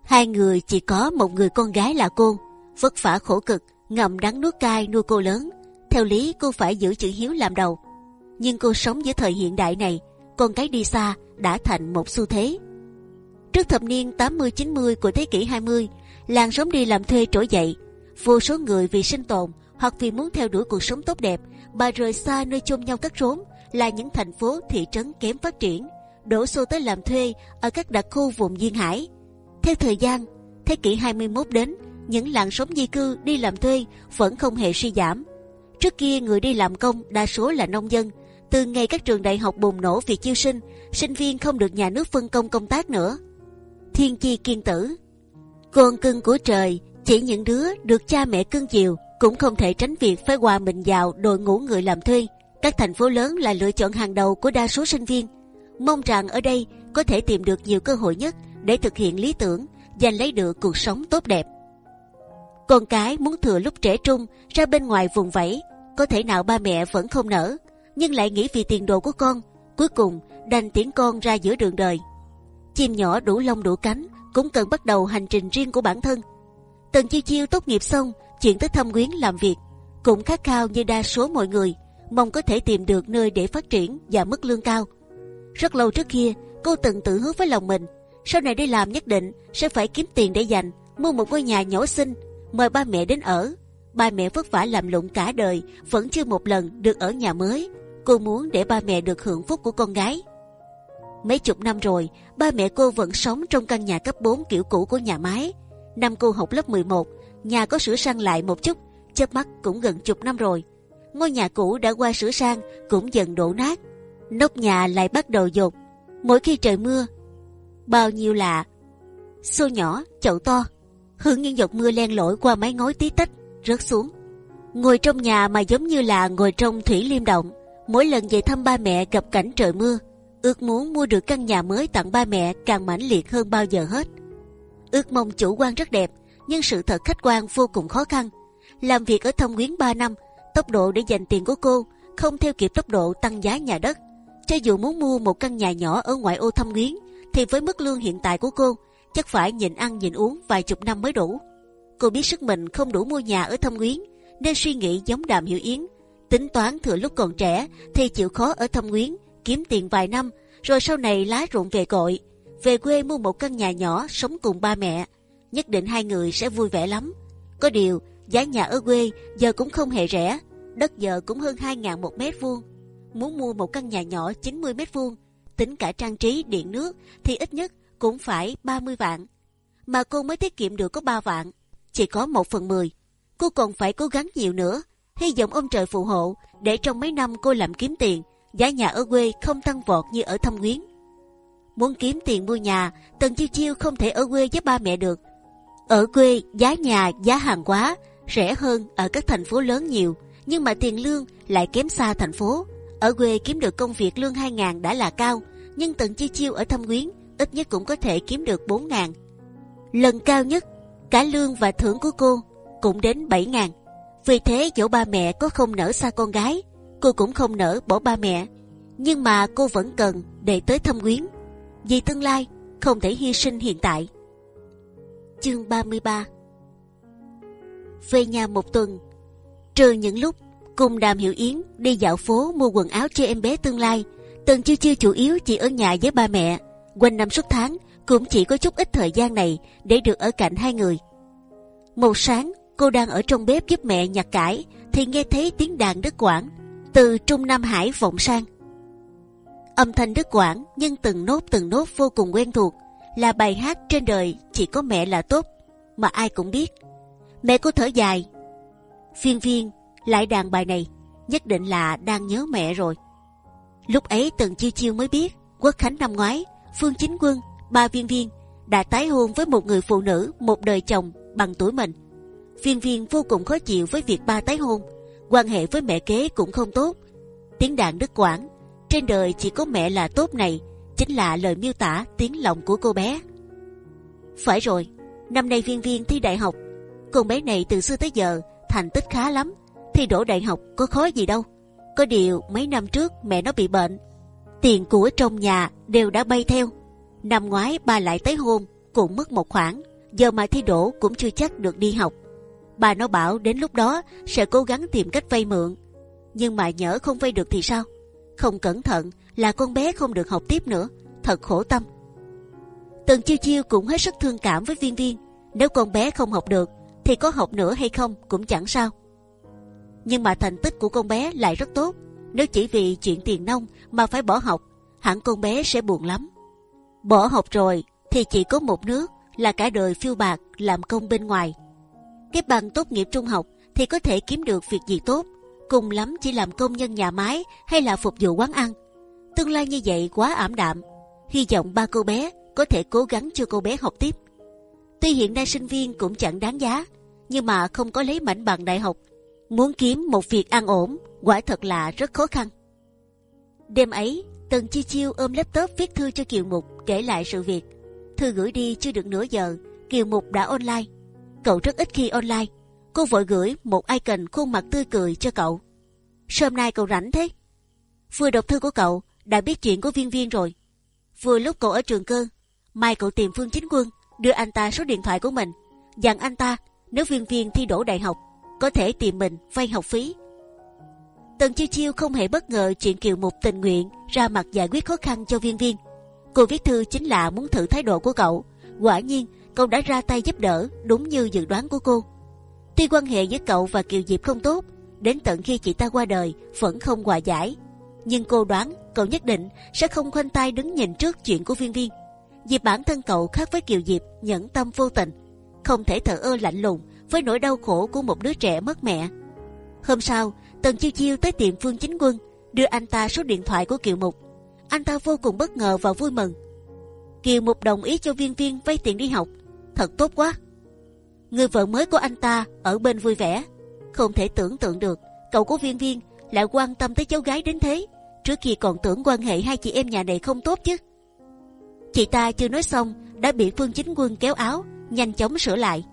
A: Hai người chỉ có một người con gái là cô, vất vả khổ cực, ngậm đắng nuốt cay nuôi cô lớn. Theo lý cô phải giữ chữ hiếu làm đầu, nhưng cô sống giữa thời hiện đại này, con cái đi xa đã thành một xu thế. Trước thập niên 80-90 của thế kỷ 20, làng sống đi làm thuê trỗi dậy. Vô số người vì sinh tồn hoặc vì muốn theo đuổi cuộc sống tốt đẹp mà rời xa nơi chôn nhau cắt rốn là những thành phố thị trấn kém phát triển, đổ xô tới làm thuê ở các đặc khu vùng duyên hải. Theo thời gian, thế kỷ 21 đến, những làng sống di cư đi làm thuê vẫn không hề suy giảm. Trước kia người đi làm công đa số là nông dân. Từ ngày các trường đại học bùng nổ việc chiêu sinh, sinh viên không được nhà nước phân công công tác nữa. Thiên chi kiên tử, con cưng của trời, chỉ những đứa được cha mẹ cưng chiều cũng không thể tránh việc phải hòa mình vào đội ngũ người làm thuê. Các thành phố lớn là lựa chọn hàng đầu của đa số sinh viên. Mong rằng ở đây có thể tìm được nhiều cơ hội nhất để thực hiện lý tưởng, giành lấy được cuộc sống tốt đẹp. Con cái muốn thừa lúc trẻ trung ra bên ngoài vùng vẫy, có thể nào ba mẹ vẫn không nỡ, nhưng lại nghĩ vì tiền đồ của con, cuối cùng đành tiễn con ra giữa đường đời. Chim nhỏ đủ lông đủ cánh cũng cần bắt đầu hành trình riêng của bản thân. Tần Chiêu Chiêu tốt nghiệp xong, chuyển tới thăm quyến làm việc, cũng khát khao như đa số mọi người, mong có thể tìm được nơi để phát triển và mức lương cao. Rất lâu trước kia, cô từng tự hứa với lòng mình, sau này đi làm nhất định sẽ phải kiếm tiền để dành, mua một ngôi nhà nhỏ xinh, mời ba mẹ đến ở. Ba mẹ vất vả làm lụng cả đời, vẫn chưa một lần được ở nhà mới. Cô muốn để ba mẹ được hưởng phúc của con gái. Mấy chục năm rồi, ba mẹ cô vẫn sống trong căn nhà cấp 4 kiểu cũ của nhà máy. Năm cô học lớp 11, nhà có sửa sang lại một chút, chớp mắt cũng gần chục năm rồi. Ngôi nhà cũ đã qua sửa sang cũng dần đổ nát, nóc nhà lại bắt đầu dột. Mỗi khi trời mưa, bao nhiêu là xô nhỏ, chậu to, hưởng những giọt mưa len lỏi qua mái ngói tí tách rớt xuống. Ngồi trong nhà mà giống như là ngồi trong thủy liêm động. Mỗi lần về thăm ba mẹ gặp cảnh trời mưa, ước muốn mua được căn nhà mới tặng ba mẹ càng mãnh liệt hơn bao giờ hết. Ước mong chủ quan rất đẹp, nhưng sự thật khách quan vô cùng khó khăn. Làm việc ở Thông Quyến 3 năm, tốc độ để dành tiền của cô không theo kịp tốc độ tăng giá nhà đất. Cho dù muốn mua một căn nhà nhỏ ở ngoại ô Thâm Quyến, thì với mức lương hiện tại của cô, chắc phải nhịn ăn nhịn uống vài chục năm mới đủ. Cô biết sức mình không đủ mua nhà ở Thâm Quyến, nên suy nghĩ giống Đàm Hiểu Yến, tính toán thừa lúc còn trẻ thì chịu khó ở Thâm Quyến kiếm tiền vài năm, rồi sau này lá ruộng về cội, về quê mua một căn nhà nhỏ sống cùng ba mẹ. Nhất định hai người sẽ vui vẻ lắm. Có điều giá nhà ở quê giờ cũng không hề rẻ, đất giờ cũng hơn 2 ngàn một mét vuông. Muốn mua một căn nhà nhỏ 90 mét vuông tính cả trang trí điện nước thì ít nhất cũng phải 30 vạn. Mà cô mới tiết kiệm được có 3 vạn, chỉ có 1 phần 10. Cô còn phải cố gắng nhiều nữa, hy vọng ông trời phù hộ để trong mấy năm cô làm kiếm tiền, giá nhà ở quê không tăng vọt như ở Thâm Quyến. Muốn kiếm tiền mua nhà, Tần Chiêu Chiêu không thể ở quê với ba mẹ được. Ở quê giá nhà, giá hàng quá rẻ hơn ở các thành phố lớn nhiều, nhưng mà tiền lương lại kém xa thành phố. Ở quê kiếm được công việc lương 2 ngàn đã là cao, nhưng tận chi Chiêu ở Thâm Quyến ít nhất cũng có thể kiếm được 4 ngàn. Lần cao nhất, cả lương và thưởng của cô cũng đến 7 ngàn. Vì thế dẫu ba mẹ có không nỡ xa con gái, cô cũng không nỡ bỏ ba mẹ. Nhưng mà cô vẫn cần để tới Thâm Quyến, vì tương lai không thể hy sinh hiện tại. Chương 33 Về nhà một tuần, trừ những lúc cùng Đàm Hiểu Yến đi dạo phố mua quần áo cho em bé tương lai, Tần Chiêu Chiêu chủ yếu chỉ ở nhà với ba mẹ. Quanh năm suốt tháng cũng chỉ có chút ít thời gian này để được ở cạnh hai người. Một sáng, cô đang ở trong bếp giúp mẹ nhặt cải thì nghe thấy tiếng đàn đứt quãng từ Trung Nam Hải vọng sang. Âm thanh đứt quãng nhưng từng nốt từng nốt vô cùng quen thuộc là bài hát trên đời chỉ có mẹ là tốt mà ai cũng biết. Mẹ cô thở dài. Viên viên lại đàn bài này nhất định là đang nhớ mẹ rồi. Lúc ấy Tần Chiêu Chiêu mới biết Quốc Khánh năm ngoái Phương Chính Quân ba viên viên đã tái hôn với một người phụ nữ một đời chồng bằng tuổi mình. Viên viên vô cùng khó chịu với việc ba tái hôn, quan hệ với mẹ kế cũng không tốt. Tiếng đàn đứt quãng, trên đời chỉ có mẹ là tốt này chính là lời miêu tả tiếng lòng của cô bé. Phải rồi, năm nay viên viên thi đại học, con bé này từ xưa tới giờ thành tích khá lắm, thi đỗ đại học có khó gì đâu. Có điều mấy năm trước mẹ nó bị bệnh, tiền của trong nhà đều đã bay theo. Năm ngoái bà lại tới hôn, cũng mất một khoản, giờ mà thi đỗ cũng chưa chắc được đi học. Bà nó bảo đến lúc đó sẽ cố gắng tìm cách vay mượn, nhưng mà nhỡ không vay được thì sao? Không cẩn thận là con bé không được học tiếp nữa, thật khổ tâm. Tần chiêu chiêu cũng hết sức thương cảm với viên viên. Nếu con bé không học được, thì có học nữa hay không cũng chẳng sao. Nhưng mà thành tích của con bé lại rất tốt. Nếu chỉ vì chuyện tiền nông mà phải bỏ học, hẳn con bé sẽ buồn lắm. Bỏ học rồi thì chỉ có một nước là cả đời phiêu bạc làm công bên ngoài. Cái bằng tốt nghiệp trung học thì có thể kiếm được việc gì tốt, cùng lắm chỉ làm công nhân nhà máy hay là phục vụ quán ăn. Tương lai như vậy quá ảm đạm. Hy vọng ba cô bé có thể cố gắng cho cô bé học tiếp. Tuy hiện nay sinh viên cũng chẳng đáng giá, nhưng mà không có lấy mảnh bằng đại học, muốn kiếm một việc ăn ổn, quả thật là rất khó khăn. Đêm ấy, Tần Chi Chiêu ôm laptop viết thư cho Kiều Mục kể lại sự việc. Thư gửi đi chưa được nửa giờ, Kiều Mục đã online. Cậu rất ít khi online. Cô vội gửi một icon khuôn mặt tươi cười cho cậu. Sớm nay cậu rảnh thế? Vừa đọc thư của cậu, đã biết chuyện của viên viên rồi. Vừa lúc cậu ở trường cơ, mai cậu tìm Phương Chính Quân, đưa anh ta số điện thoại của mình, dặn anh ta nếu viên viên thi đỗ đại học, có thể tìm mình vay học phí. Tần chiêu chiêu không hề bất ngờ chuyện kiều mục tình nguyện ra mặt giải quyết khó khăn cho viên viên. Cô viết thư chính là muốn thử thái độ của cậu. Quả nhiên, cậu đã ra tay giúp đỡ đúng như dự đoán của cô. Tuy quan hệ với cậu và Kiều Diệp không tốt, đến tận khi chị ta qua đời vẫn không hòa giải. Nhưng cô đoán cậu nhất định sẽ không khoanh tay đứng nhìn trước chuyện của viên viên. Vì bản thân cậu khác với Kiều Diệp nhẫn tâm vô tình, không thể thở ơ lạnh lùng với nỗi đau khổ của một đứa trẻ mất mẹ. Hôm sau, Tần Chiêu Chiêu tới tiệm Phương Chính Quân, đưa anh ta số điện thoại của Kiều Mục. Anh ta vô cùng bất ngờ và vui mừng. Kiều Mục đồng ý cho Viên Viên vay tiền đi học, thật tốt quá. Người vợ mới của anh ta ở bên vui vẻ, không thể tưởng tượng được cậu của Viên Viên lại quan tâm tới cháu gái đến thế. Trước khi còn tưởng quan hệ hai chị em nhà này không tốt chứ. Chị ta chưa nói xong đã bị Phương Chính Quân kéo áo, nhanh chóng sửa lại.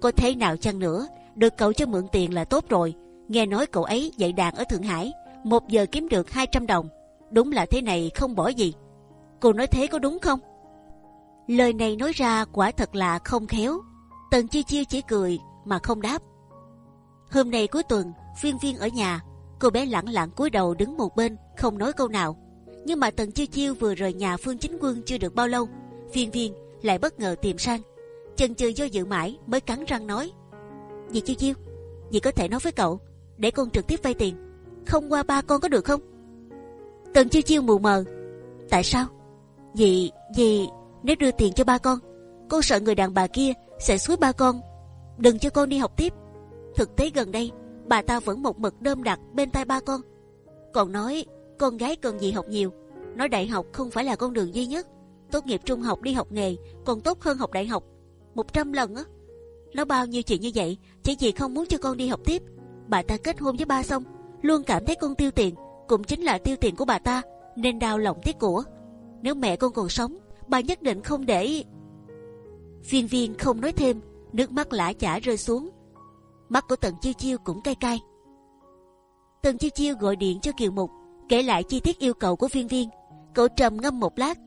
A: Có thế nào chăng nữa, được cậu cho mượn tiền là tốt rồi Nghe nói cậu ấy dạy đàn ở Thượng Hải, một giờ kiếm được 200 đồng. Đúng là thế này không bỏ gì. Cô nói thế có đúng không? Lời này nói ra quả thật là không khéo. Tần chiêu chiêu chỉ cười mà không đáp. Hôm nay cuối tuần, viên viên ở nhà, cô bé lẳng lặng cúi đầu đứng một bên, không nói câu nào. Nhưng mà Tần chiêu chiêu vừa rời nhà Phương Chính Quân chưa được bao lâu, viên viên lại bất ngờ tìm sang. Chần chừ do dự mãi mới cắn răng nói: "Dì chiêu chiêu, dì có thể nói với cậu để con trực tiếp vay tiền không qua ba con có được không tần chiêu chiêu mù mờ Tại sao? dì dì nếu đưa tiền cho ba con, con sợ người đàn bà kia sẽ suối ba con đừng cho con đi học tiếp. Thực tế gần đây bà ta vẫn một mực đơm đặt bên tai ba con, còn nói con gái cần gì học nhiều, nói đại học không phải là con đường duy nhất, tốt nghiệp trung học đi học nghề còn tốt hơn học đại học 100 lần á. Nó bao nhiêu chuyện như vậy chỉ vì không muốn cho con đi học tiếp. Bà ta kết hôn với ba xong luôn cảm thấy con tiêu tiền cũng chính là tiêu tiền của bà ta nên đau lòng tiếc của. Nếu mẹ con còn sống bà nhất định không để. Viên viên không nói thêm, nước mắt lã chả rơi xuống. Mắt của tần chiêu chiêu cũng cay cay. Tần chiêu chiêu gọi điện cho kiều mục, kể lại chi tiết yêu cầu của viên viên. Cậu trầm ngâm một lát.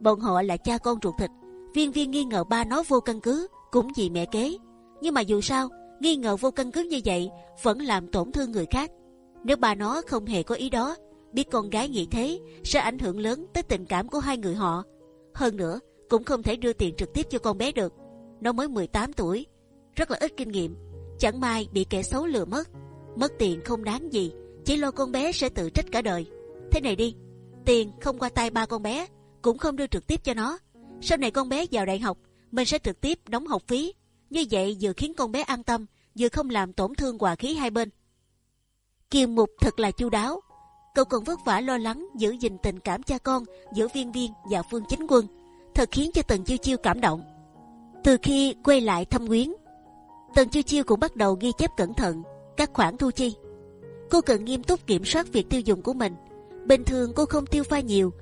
A: Bọn họ là cha con ruột thịt. Viên viên nghi ngờ ba nó vô căn cứ, cũng vì mẹ kế. Nhưng mà dù sao, nghi ngờ vô căn cứ như vậy vẫn làm tổn thương người khác. Nếu ba nó không hề có ý đó, biết con gái nghĩ thế sẽ ảnh hưởng lớn tới tình cảm của hai người họ. Hơn nữa cũng không thể đưa tiền trực tiếp cho con bé được. Nó mới 18 tuổi, rất là ít kinh nghiệm. Chẳng may bị kẻ xấu lừa mất. Mất tiền không đáng gì, chỉ lo con bé sẽ tự trách cả đời. Thế này đi, tiền không qua tay ba con bé, cũng không đưa trực tiếp cho nó. Sau này con bé vào đại học, mình sẽ trực tiếp đóng học phí. Như vậy vừa khiến con bé an tâm, vừa không làm tổn thương hòa khí hai bên. Kiều mục thật là chu đáo. Cậu còn vất vả lo lắng giữ gìn tình cảm cha con giữa viên viên và phương chính quân thật khiến cho tần chiêu chiêu cảm động. Từ khi quay lại thăm quyến, tần chiêu chiêu cũng bắt đầu ghi chép cẩn thận các khoản thu chi. Cô cần nghiêm túc kiểm soát việc tiêu dùng của mình. Bình thường cô không tiêu pha nhiều,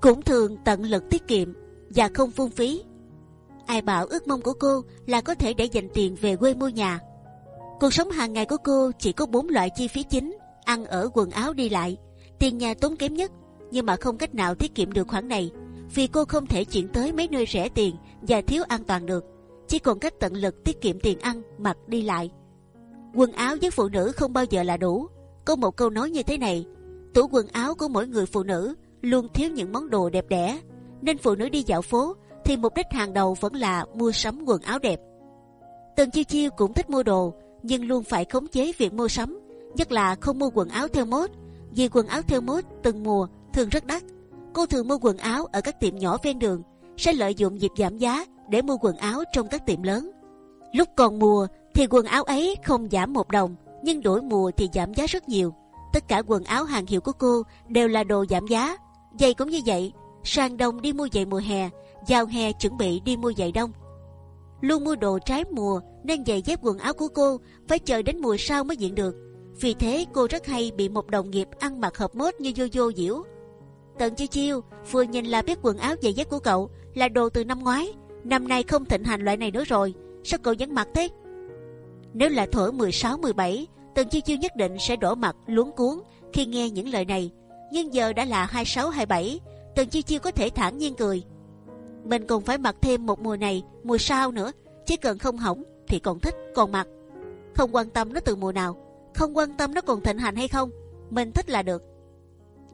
A: cũng thường tận lực tiết kiệm và không phung phí. Ai bảo ước mong của cô là có thể để dành tiền về quê mua nhà. Cuộc sống hàng ngày của cô chỉ có bốn loại chi phí chính, ăn ở, quần áo đi lại. Tiền nhà tốn kém nhất, nhưng mà không cách nào tiết kiệm được khoản này vì cô không thể chuyển tới mấy nơi rẻ tiền và thiếu an toàn được. Chỉ còn cách tận lực tiết kiệm tiền ăn, mặc đi lại. Quần áo với phụ nữ không bao giờ là đủ. Có một câu nói như thế này, tủ quần áo của mỗi người phụ nữ luôn thiếu những món đồ đẹp đẽ. Nên phụ nữ đi dạo phố thì mục đích hàng đầu vẫn là mua sắm quần áo đẹp. Tần chiêu chiêu cũng thích mua đồ, nhưng luôn phải khống chế việc mua sắm, nhất là không mua quần áo theo mốt, vì quần áo theo mốt từng mùa thường rất đắt cô thường mua quần áo ở các tiệm nhỏ ven đường sẽ lợi dụng dịp giảm giá để mua quần áo trong các tiệm lớn. Lúc còn mùa thì quần áo ấy không giảm một đồng, nhưng đổi mùa thì giảm giá rất nhiều. Tất cả quần áo hàng hiệu của cô đều là đồ giảm giá. Giày cũng như vậy, sang đông đi mua giày mùa hè, vào hè chuẩn bị đi mua giày đông. Luôn mua đồ trái mùa nên giày dép quần áo của cô phải chờ đến mùa sau mới diện được. Vì thế cô rất hay bị một đồng nghiệp ăn mặc hợp mốt như vô vô diễu. Tần chiêu chiêu vừa nhìn là biết quần áo giày dép của cậu là đồ từ năm ngoái. Năm nay không thịnh hành loại này nữa rồi. Sao cậu vẫn mặc thế? Nếu là thổi 16, 17 tần chiêu chiêu nhất định sẽ đổ mặt luống cuốn khi nghe những lời này. Nhưng giờ đã là 26, 27 tần chiêu chiêu có thể thản nhiên cười. Mình còn phải mặc thêm một mùa này mùa sau nữa chỉ cần không hỏng thì còn thích còn mặc. Không quan tâm nó từ mùa nào. Không quan tâm nó còn thịnh hành hay không mình thích là được.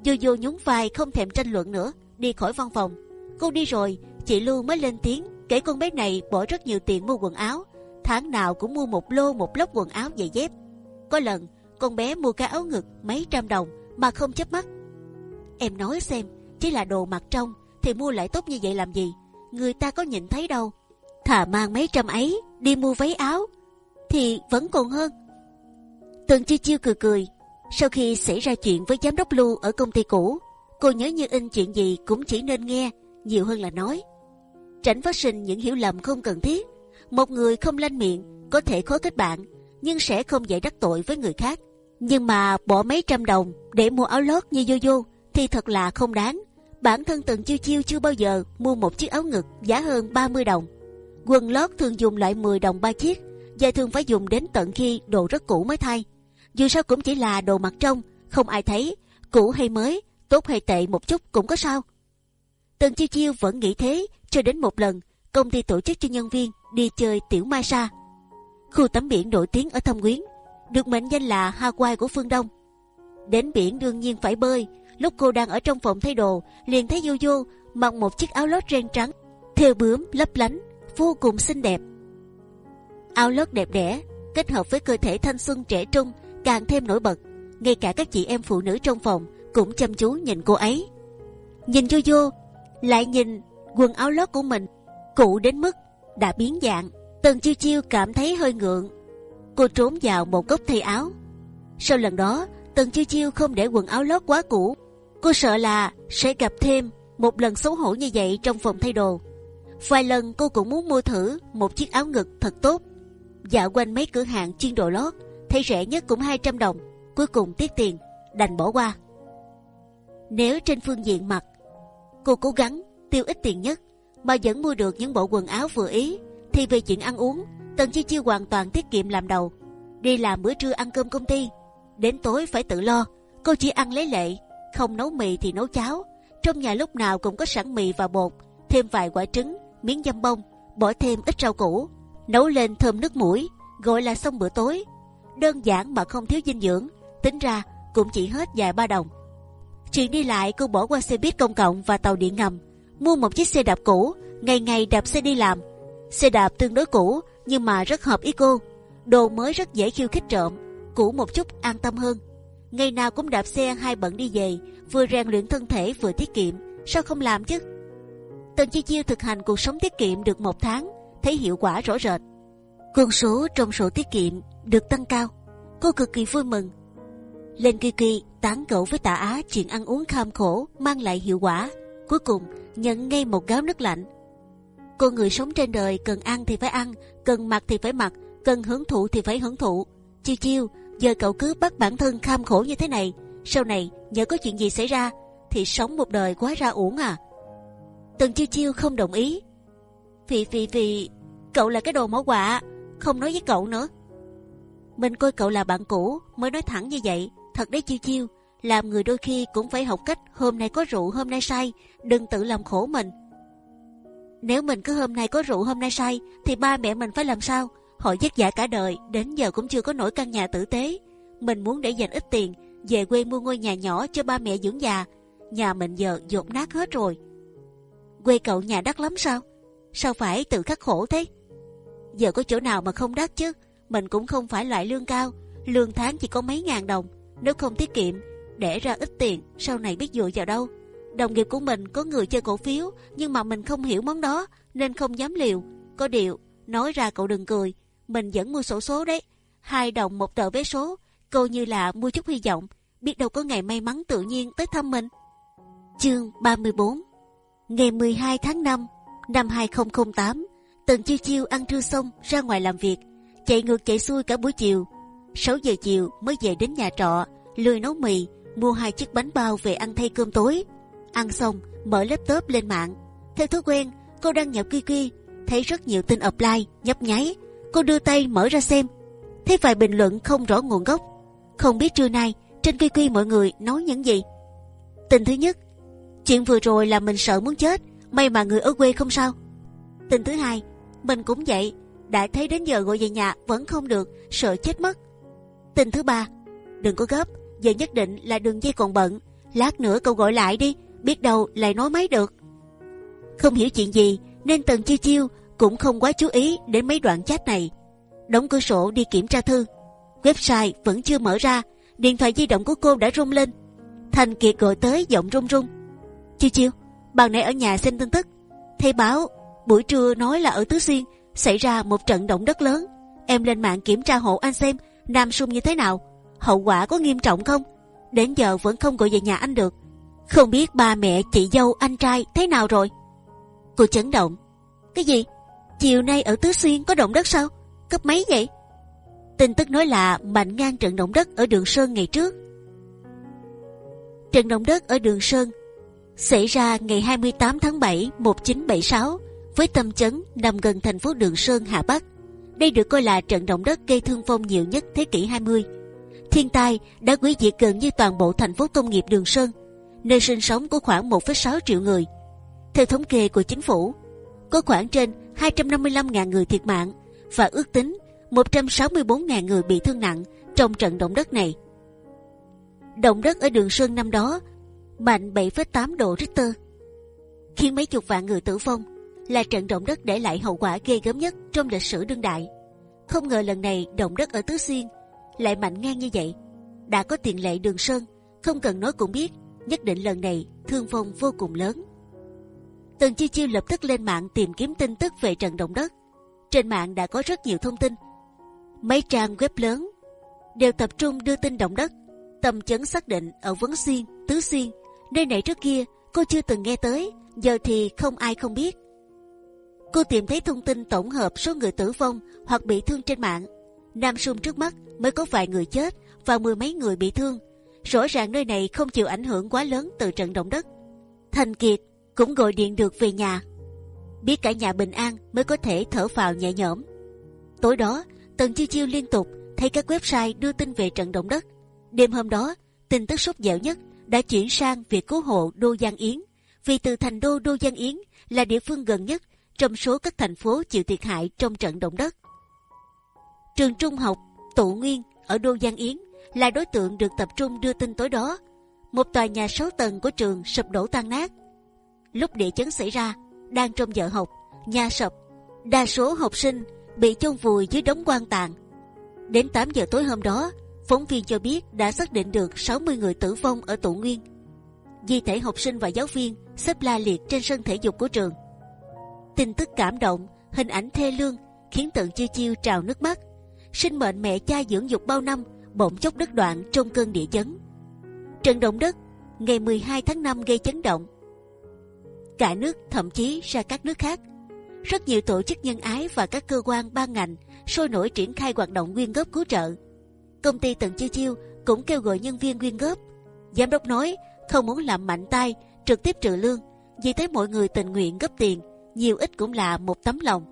A: Vô vô nhún vai không thèm tranh luận nữa, đi khỏi văn phòng. Cô đi rồi, chị Lưu mới lên tiếng, kể con bé này bỏ rất nhiều tiền mua quần áo, tháng nào cũng mua một lô một lốc quần áo giày dép. Có lần, con bé mua cái áo ngực mấy trăm đồng mà không chớp mắt. Em nói xem, chỉ là đồ mặc trong thì mua lại tốt như vậy làm gì? Người ta có nhìn thấy đâu. Thà mang mấy trăm ấy đi mua váy áo thì vẫn còn hơn. Tần chiêu chiêu cười cười sau khi xảy ra chuyện với giám đốc lưu ở công ty cũ cô nhớ như in chuyện gì cũng chỉ nên nghe nhiều hơn là nói tránh phát sinh những hiểu lầm không cần thiết. Một người không lanh miệng có thể khó kết bạn, nhưng sẽ không dễ đắc tội với người khác. Nhưng mà bỏ mấy trăm đồng để mua áo lót như vô thì thật là không đáng. Bản thân từng chiêu chiêu chưa bao giờ mua một chiếc áo ngực giá hơn 30 đồng. Quần lót thường dùng loại 10 đồng ba chiếc, và thường phải dùng đến tận khi đồ rất cũ mới thay. Dù sao cũng chỉ là đồ mặc trong, không ai thấy, cũ hay mới, tốt hay tệ một chút cũng có sao. Tần chiêu chiêu vẫn nghĩ thế cho đến một lần công ty tổ chức cho nhân viên đi chơi tiểu mai sa. Khu tắm biển nổi tiếng ở thâm quyến được mệnh danh là hawaii của phương đông. Đến biển đương nhiên phải bơi lúc cô đang ở trong phòng thay đồ liền thấy du du mặc một chiếc áo lót ren trắng thêu bướm lấp lánh vô cùng xinh đẹp. Áo lót đẹp đẽ kết hợp với cơ thể thanh xuân trẻ trung càng thêm nổi bật ngay cả các chị em phụ nữ trong phòng cũng chăm chú nhìn cô ấy nhìn vô vô, lại nhìn quần áo lót của mình cũ đến mức đã biến dạng. Tần chiêu chiêu cảm thấy hơi ngượng, cô trốn vào một góc thay áo. Sau lần đó, Tần chiêu chiêu không để quần áo lót quá cũ. Cô sợ là sẽ gặp thêm một lần xấu hổ như vậy trong phòng thay đồ. Vài lần cô cũng muốn mua thử một chiếc áo ngực thật tốt. Dạo quanh mấy cửa hàng chuyên đồ lót, thấy rẻ nhất cũng 200 đồng. Cuối cùng tiếc tiền, đành bỏ qua. Nếu trên phương diện mặt, cô cố gắng tiêu ít tiền nhất mà vẫn mua được những bộ quần áo vừa ý, thì về chuyện ăn uống, Tần Chi chi hoàn toàn tiết kiệm làm đầu. Đi làm bữa trưa ăn cơm công ty, đến tối phải tự lo. Cô chỉ ăn lấy lệ, không nấu mì thì nấu cháo. Trong nhà lúc nào cũng có sẵn mì và bột, thêm vài quả trứng, miếng dăm bông, bỏ thêm ít rau củ, nấu lên thơm nước mũi, gọi là xong bữa tối. Đơn giản mà không thiếu dinh dưỡng, tính ra cũng chỉ hết vài ba đồng. Chuyện đi lại cô bỏ qua xe buýt công cộng và tàu điện ngầm, mua một chiếc xe đạp cũ, ngày ngày đạp xe đi làm. Xe đạp tương đối cũ nhưng mà rất hợp ý cô. Đồ mới rất dễ khiêu khích trộm, cũ một chút an tâm hơn. Ngày nào cũng đạp xe hai bận đi về, vừa rèn luyện thân thể vừa tiết kiệm, sao không làm chứ? Tần Chi Chiêu thực hành cuộc sống tiết kiệm được một tháng, thấy hiệu quả rõ rệt. Con số trong sổ tiết kiệm được tăng cao, cô cực kỳ vui mừng. Lên Kiki tán gẫu với Tạ Á chuyện ăn uống kham khổ mang lại hiệu quả. Cuối cùng nhận ngay một gáo nước lạnh. cô người sống trên đời cần ăn thì phải ăn, cần mặc thì phải mặc, cần hưởng thụ thì phải hưởng thụ. Chiêu chiêu, giờ cậu cứ bắt bản thân kham khổ như thế này, sau này nhớ có chuyện gì xảy ra thì sống một đời quá ra uổng à. Tần chiêu chiêu không đồng ý. Vì vì vì cậu là cái đồ mẫu quạ, không nói với cậu nữa. Mình coi cậu là bạn cũ mới nói thẳng như vậy. Thật đấy chiêu chiêu, làm người đôi khi cũng phải học cách hôm nay có rượu hôm nay say, đừng tự làm khổ mình. Nếu mình cứ hôm nay có rượu hôm nay say, thì ba mẹ mình phải làm sao? Họ vất vả cả đời, đến giờ cũng chưa có nổi căn nhà tử tế. Mình muốn để dành ít tiền, về quê mua ngôi nhà nhỏ cho ba mẹ dưỡng già. Nhà mình giờ dột nát hết rồi. Quê cậu nhà đắt lắm sao? Sao phải tự khắc khổ thế? Giờ có chỗ nào mà không đắt chứ? Mình cũng không phải loại lương cao, lương tháng chỉ có mấy ngàn đồng. Nếu không tiết kiệm, để ra ít tiền, sau này biết dựa vào đâu? Đồng nghiệp của mình có người chơi cổ phiếu, nhưng mà mình không hiểu món đó, nên không dám liều. Có điều, nói ra cậu đừng cười, mình vẫn mua sổ số đấy. Hai đồng một tờ vé số, cô như là mua chút hy vọng, biết đâu có ngày may mắn tự nhiên tới thăm mình. Chương 34 Ngày 12 tháng 5 năm 2008, Tần Chiêu Chiêu ăn trưa xong ra ngoài làm việc, chạy ngược chạy xuôi cả buổi chiều. 6 giờ chiều mới về đến nhà trọ, lười nấu mì, mua hai chiếc bánh bao về ăn thay cơm tối. Ăn xong, mở laptop lên mạng. Theo thói quen, cô đăng nhập Kiki, thấy rất nhiều tin offline nhấp nháy. Cô đưa tay mở ra xem, thấy vài bình luận không rõ nguồn gốc. Không biết trưa nay trên Kiki mọi người nói những gì. Tin thứ nhất, chuyện vừa rồi là mình sợ muốn chết, may mà người ở quê không sao. Tin thứ hai, mình cũng vậy, đã thấy đến giờ gọi về nhà vẫn không được, sợ chết mất. tình thứ ba, đừng có gấp, giờ nhất định là đường dây còn bận, lát nữa cậu gọi lại đi, biết đâu lại nói máy được. Không hiểu chuyện gì nên Tần Chiêu Chiêu cũng không quá chú ý đến mấy đoạn chat này. Đóng cửa sổ đi kiểm tra thư, website vẫn chưa mở ra, điện thoại di động của cô đã rung lên. Thành Kiệt gọi tới giọng run run. Chiêu Chiêu, bạn này ở nhà xem tin tức, thầy báo buổi trưa nói là ở Tứ Xuyên xảy ra một trận động đất lớn. Em lên mạng kiểm tra hộ anh xem Nam Sung như thế nào, hậu quả có nghiêm trọng không? Đến giờ vẫn không gọi về nhà anh được. Không biết ba mẹ, chị dâu, anh trai thế nào rồi? Cô chấn động. Cái gì? Chiều nay ở Tứ Xuyên có động đất sao? Cấp mấy vậy? Tin tức nói là mạnh ngang trận động đất ở Đường Sơn ngày trước. Trận động đất ở Đường Sơn xảy ra ngày 28 tháng 7 1976 với tâm chấn nằm gần thành phố Đường Sơn Hà Bắc. Đây được coi là trận động đất gây thương vong nhiều nhất thế kỷ 20. Thiên tai đã hủy diệt gần như toàn bộ thành phố công nghiệp Đường Sơn, nơi sinh sống của khoảng 1,6 triệu người. Theo thống kê của chính phủ, có khoảng trên 255.000 người thiệt mạng và ước tính 164.000 người bị thương nặng trong trận động đất này. Động đất ở Đường Sơn năm đó mạnh 7,8 độ Richter, khiến mấy chục vạn người tử vong là trận động đất để lại hậu quả ghê gớm nhất trong lịch sử đương đại. Không ngờ lần này động đất ở Tứ Xuyên lại mạnh ngang như vậy. Đã có tiền lệ Đường Sơn, không cần nói cũng biết, nhất định lần này thương vong vô cùng lớn. Tần Chi Chiêu lập tức lên mạng tìm kiếm tin tức về trận động đất. Trên mạng đã có rất nhiều thông tin. Mấy trang web lớn đều tập trung đưa tin động đất. Tầm chấn xác định ở Vấn Xuyên, Tứ Xuyên, nơi này trước kia cô chưa từng nghe tới, giờ thì không ai không biết. Cô tìm thấy thông tin tổng hợp số người tử vong hoặc bị thương trên mạng. Nam Sung trước mắt mới có vài người chết và mười mấy người bị thương. Rõ ràng nơi này không chịu ảnh hưởng quá lớn từ trận động đất. Thành Kiệt cũng gọi điện được về nhà. Biết cả nhà bình an mới có thể thở phào nhẹ nhõm. Tối đó, Tần Chiêu Chiêu liên tục thấy các website đưa tin về trận động đất. Đêm hôm đó, tin tức sốt dẻo nhất đã chuyển sang việc cứu hộ Đô Giang Yến. Vì từ thành đô Đô Giang Yến là địa phương gần nhất trong số các thành phố chịu thiệt hại trong trận động đất. Trường trung học Tụ Nguyên ở Đô Giang Yến là đối tượng được tập trung đưa tin tối đó. Một tòa nhà 6 tầng của trường sụp đổ tan nát. Lúc địa chấn xảy ra, đang trong giờ học, nhà sập, đa số học sinh bị chôn vùi dưới đống quan tàn. Đến 8 giờ tối hôm đó, phóng viên cho biết đã xác định được 60 người tử vong ở Tụ Nguyên. Di thể học sinh và giáo viên xếp la liệt trên sân thể dục của trường. Tin tức cảm động, hình ảnh thê lương khiến Tận Chiêu Chiêu trào nước mắt. Sinh mệnh mẹ cha dưỡng dục bao năm bỗng chốc đứt đoạn trong cơn địa chấn. Trận động đất ngày 12 tháng 5 gây chấn động. Cả nước thậm chí ra các nước khác, rất nhiều tổ chức nhân ái và các cơ quan ban ngành sôi nổi triển khai hoạt động quyên góp cứu trợ. Công ty Tận Chiêu Chiêu cũng kêu gọi nhân viên quyên góp. Giám đốc nói không muốn làm mạnh tay trực tiếp trừ lương, vì thấy mọi người tình nguyện góp tiền, nhiều ít cũng là một tấm lòng.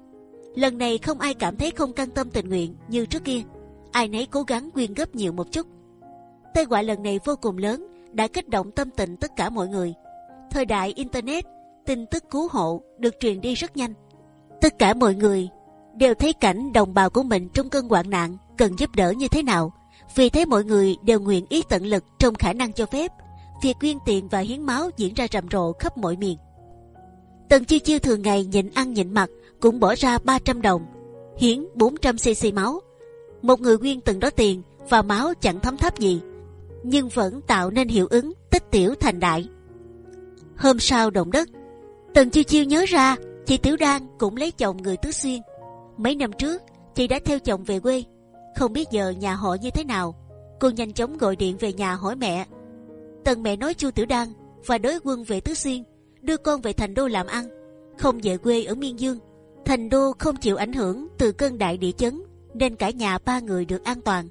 A: Lần này không ai cảm thấy không căng tâm tình nguyện như trước kia ai nấy cố gắng quyên góp nhiều một chút. Tai quả lần này vô cùng lớn, đã kích động tâm tình tất cả mọi người. Thời đại internet, tin tức cứu hộ được truyền đi rất nhanh. Tất cả mọi người đều thấy cảnh đồng bào của mình trong cơn hoạn nạn cần giúp đỡ như thế nào. Vì thế mọi người đều nguyện ý tận lực trong khả năng cho phép. Việc quyên tiền và hiến máu diễn ra rầm rộ khắp mọi miền. Tần chiêu chiêu thường ngày nhịn ăn nhịn mặc cũng bỏ ra 300 đồng, hiến 400 cc máu một người nguyên từng đó tiền và máu chẳng thấm tháp gì, nhưng vẫn tạo nên hiệu ứng tích tiểu thành đại. Hôm sau động đất, Tần chiêu chiêu nhớ ra chị Tiểu Đan cũng lấy chồng người tứ xuyên. Mấy năm trước, chị đã theo chồng về quê, không biết giờ nhà họ như thế nào. Cô nhanh chóng gọi điện về nhà hỏi mẹ. Tần mẹ nói chu Tiểu Đan và đối quân về tứ xuyên, đưa con về thành đô làm ăn, không về quê ở miên dương. Thành đô không chịu ảnh hưởng từ cơn đại địa chấn nên cả nhà ba người được an toàn.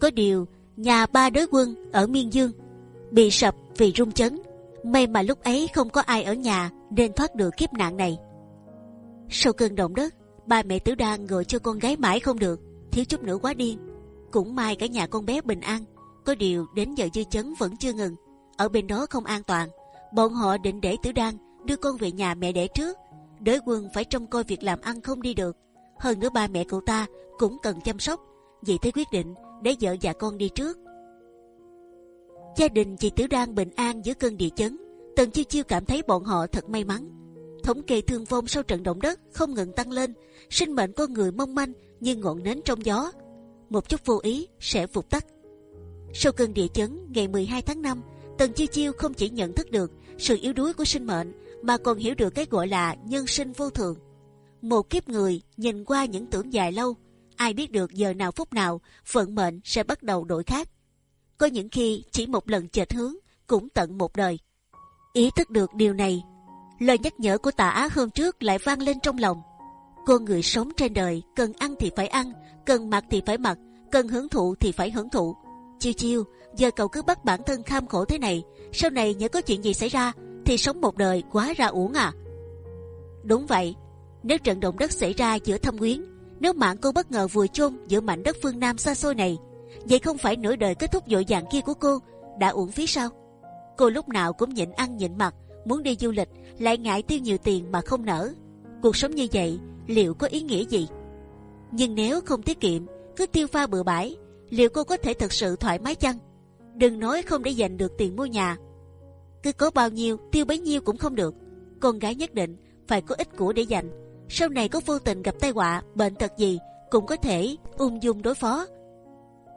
A: Có điều nhà ba đối quân ở Miên Dương bị sập vì rung chấn. May mà lúc ấy không có ai ở nhà nên thoát được kiếp nạn này. Sau cơn động đất, ba mẹ Tử Đan gọi cho con gái mãi không được, thiếu chút nữa quá điên. Cũng may cả nhà con bé bình an. Có điều đến giờ dư chấn vẫn chưa ngừng. Ở bên đó không an toàn. Bọn họ định để Tử Đan đưa con về nhà mẹ đẻ trước. Đới quân phải trông coi việc làm ăn không đi được. Hơn nữa ba mẹ cậu ta cũng cần chăm sóc, vì thế quyết định để vợ và con đi trước. Gia đình chị Tử Đan bình an giữa cơn địa chấn, Tần Chiêu Chiêu cảm thấy bọn họ thật may mắn. Thống kê thương vong sau trận động đất không ngừng tăng lên, sinh mệnh con người mong manh như ngọn nến trong gió, một chút vô ý sẽ vụt tắt. Sau cơn địa chấn ngày 12 tháng 5, Tần Chiêu Chiêu không chỉ nhận thức được sự yếu đuối của sinh mệnh, mà còn hiểu được cái gọi là nhân sinh vô thường. Một kiếp người nhìn qua những tưởng dài lâu, ai biết được giờ nào phút nào vận mệnh sẽ bắt đầu đổi khác. Có những khi chỉ một lần chệch hướng cũng tận một đời. Ý thức được điều này, lời nhắc nhở của Tạ Á hôm trước lại vang lên trong lòng. Con người sống trên đời cần ăn thì phải ăn, cần mặc thì phải mặc, cần hưởng thụ thì phải hưởng thụ. Chiêu chiêu, giờ cậu cứ bắt bản thân kham khổ thế này, sau này nhớ có chuyện gì xảy ra thì sống một đời quá ra uổng à? Đúng vậy, nếu trận động đất xảy ra giữa thâm quyến nếu mạng cô bất ngờ vùi chôn giữa mảnh đất phương Nam xa xôi này, vậy không phải nửa đời kết thúc dội dàng kia của cô đã uổng phí sao? Cô lúc nào cũng nhịn ăn nhịn mặc, muốn đi du lịch lại ngại tiêu nhiều tiền mà không nở. Cuộc sống như vậy liệu có ý nghĩa gì? Nhưng nếu không tiết kiệm, cứ tiêu pha bừa bãi, liệu cô có thể thực sự thoải mái chăng? Đừng nói không để dành được tiền mua nhà, cứ có bao nhiêu tiêu bấy nhiêu cũng không được. Con gái nhất định phải có ít của để dành sau này có vô tình gặp tai họa, bệnh tật gì cũng có thể ung dung đối phó.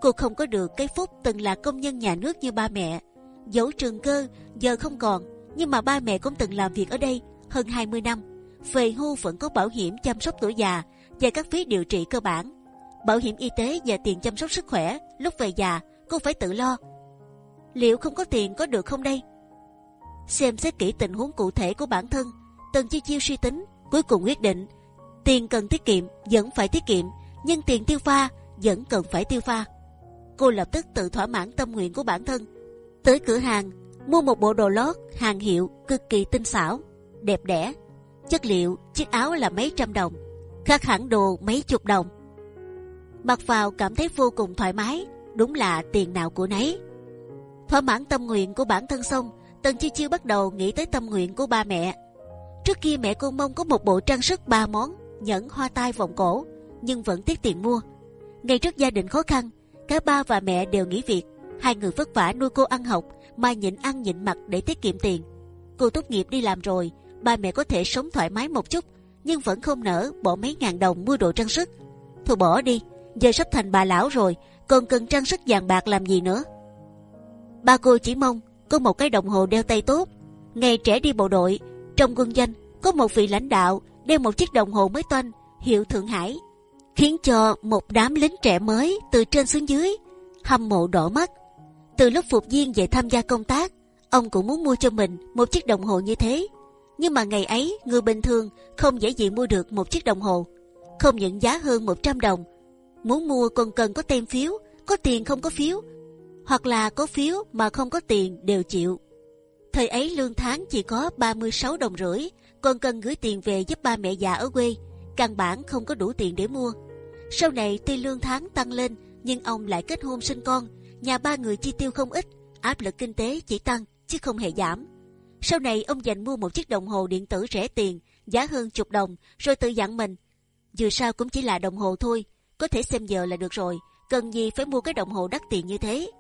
A: Cô không có được cái phúc từng là công nhân nhà nước như ba mẹ. Dẫu trường cơ giờ không còn, nhưng mà ba mẹ cũng từng làm việc ở đây hơn 20 năm. Về hưu vẫn có bảo hiểm chăm sóc tuổi già và các phí điều trị cơ bản, bảo hiểm y tế và tiền chăm sóc sức khỏe lúc về già cô phải tự lo. Liệu không có tiền có được không đây? Xem xét kỹ tình huống cụ thể của bản thân, Tần Chiêu Chiêu suy tính, cuối cùng quyết định tiền cần tiết kiệm vẫn phải tiết kiệm, nhưng tiền tiêu pha vẫn cần phải tiêu pha. Cô lập tức tự thỏa mãn tâm nguyện của bản thân, tới cửa hàng mua một bộ đồ lót hàng hiệu cực kỳ tinh xảo, đẹp đẽ, chất liệu chiếc áo là mấy trăm đồng, khác hẳn đồ mấy chục đồng. Mặc vào cảm thấy vô cùng thoải mái, đúng là tiền nào của nấy. Thỏa mãn tâm nguyện của bản thân xong, Tần Chiêu Chiêu bắt đầu nghĩ tới tâm nguyện của ba mẹ. Trước kia mẹ cô mong có một bộ trang sức ba món, nhẫn, hoa tai, vòng cổ, nhưng vẫn tiếc tiền mua. Ngay trước gia đình khó khăn, cả ba và mẹ đều nghỉ việc, hai người vất vả nuôi cô ăn học, mà nhịn ăn nhịn mặc để tiết kiệm tiền. Cô tốt nghiệp đi làm rồi, ba mẹ có thể sống thoải mái một chút, nhưng vẫn không nỡ bỏ mấy ngàn đồng mua đồ trang sức. Thôi bỏ đi, giờ sắp thành bà lão rồi, còn cần trang sức vàng bạc làm gì nữa? Ba cô chỉ mong có một cái đồng hồ đeo tay tốt. Ngày trẻ đi bộ đội, trong quân danh có một vị lãnh đạo đeo một chiếc đồng hồ mới toanh hiệu Thượng Hải, khiến cho một đám lính trẻ mới từ trên xuống dưới hâm mộ đỏ mắt. Từ lúc phục viên về tham gia công tác, ông cũng muốn mua cho mình một chiếc đồng hồ như thế. Nhưng mà ngày ấy người bình thường không dễ gì mua được một chiếc đồng hồ, không những giá hơn 100 đồng. Muốn mua còn cần có tem phiếu, có tiền không có phiếu, hoặc là có phiếu mà không có tiền đều chịu. Thời ấy lương tháng chỉ có 36 đồng rưỡi, còn cần gửi tiền về giúp ba mẹ già ở quê, căn bản không có đủ tiền để mua. Sau này tuy lương tháng tăng lên, nhưng ông lại kết hôn sinh con, nhà ba người chi tiêu không ít, áp lực kinh tế chỉ tăng chứ không hề giảm. Sau này ông dành mua một chiếc đồng hồ điện tử rẻ tiền, giá hơn chục đồng, rồi tự dặn mình, dù sao cũng chỉ là đồng hồ thôi, có thể xem giờ là được rồi, cần gì phải mua cái đồng hồ đắt tiền như thế.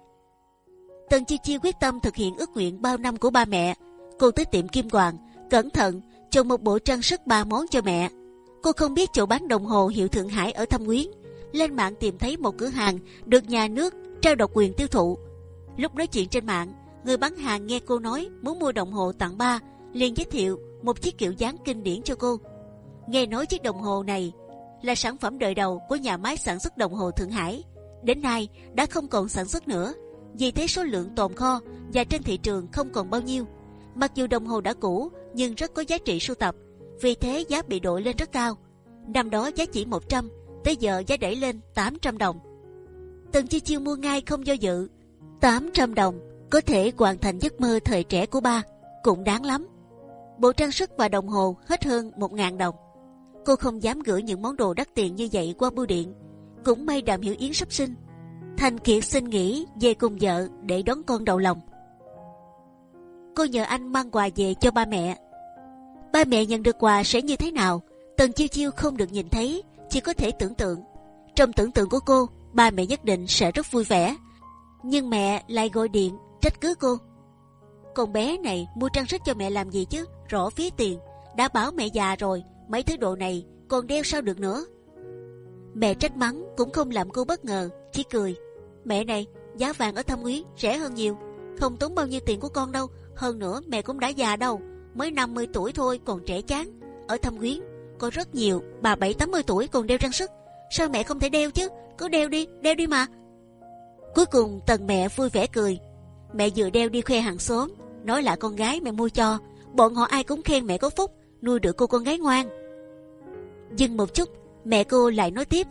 A: Tần Chi Chi quyết tâm thực hiện ước nguyện bao năm của ba mẹ. Cô tới tiệm kim hoàng, cẩn thận chọn một bộ trang sức ba món cho mẹ. Cô không biết chỗ bán đồng hồ hiệu Thượng Hải ở Thâm Quyến. Lên mạng tìm thấy một cửa hàng được nhà nước trao độc quyền tiêu thụ. Lúc nói chuyện trên mạng, người bán hàng nghe cô nói muốn mua đồng hồ tặng ba, liền giới thiệu một chiếc kiểu dáng kinh điển cho cô. Nghe nói chiếc đồng hồ này là sản phẩm đời đầu của nhà máy sản xuất đồng hồ Thượng Hải. Đến nay đã không còn sản xuất nữa vì thế số lượng tồn kho và trên thị trường không còn bao nhiêu. Mặc dù đồng hồ đã cũ nhưng rất có giá trị sưu tập, vì thế giá bị đội lên rất cao. Năm đó giá chỉ 100, tới giờ giá đẩy lên 800 đồng. Tần Chi Chiêu mua ngay không do dự. 800 đồng có thể hoàn thành giấc mơ thời trẻ của ba, cũng đáng lắm. Bộ trang sức và đồng hồ hết hơn 1.000 đồng. Cô không dám gửi những món đồ đắt tiền như vậy qua bưu điện. Cũng may Đàm Hiểu Yến sắp sinh, Thành Kiệt xin nghỉ về cùng vợ để đón con đầu lòng. Cô nhờ anh mang quà về cho ba mẹ. Ba mẹ nhận được quà sẽ như thế nào? Tần chiêu chiêu không được nhìn thấy, chỉ có thể tưởng tượng. Trong tưởng tượng của cô, ba mẹ nhất định sẽ rất vui vẻ. Nhưng mẹ lại gọi điện trách cứ cô. Con bé này mua trang sức cho mẹ làm gì chứ? Rõ phí tiền. Đã bảo mẹ già rồi, mấy thứ đồ này còn đeo sao được nữa? Mẹ trách mắng cũng không làm cô bất ngờ, chỉ cười. Mẹ này, giá vàng ở Thâm Quyến rẻ hơn nhiều, không tốn bao nhiêu tiền của con đâu. Hơn nữa mẹ cũng đã già đâu, mới 50 tuổi thôi còn trẻ chán. Ở Thâm Quyến có rất nhiều bà bảy tám mươi tuổi còn đeo trang sức. Sao mẹ không thể đeo chứ? Cứ đeo đi, đeo đi mà. Cuối cùng tần mẹ vui vẻ cười. Mẹ vừa đeo đi khoe hàng xóm, nói là con gái mẹ mua cho. Bọn họ ai cũng khen mẹ có phúc, nuôi được cô con gái ngoan. Dừng một chút, mẹ cô lại nói tiếp.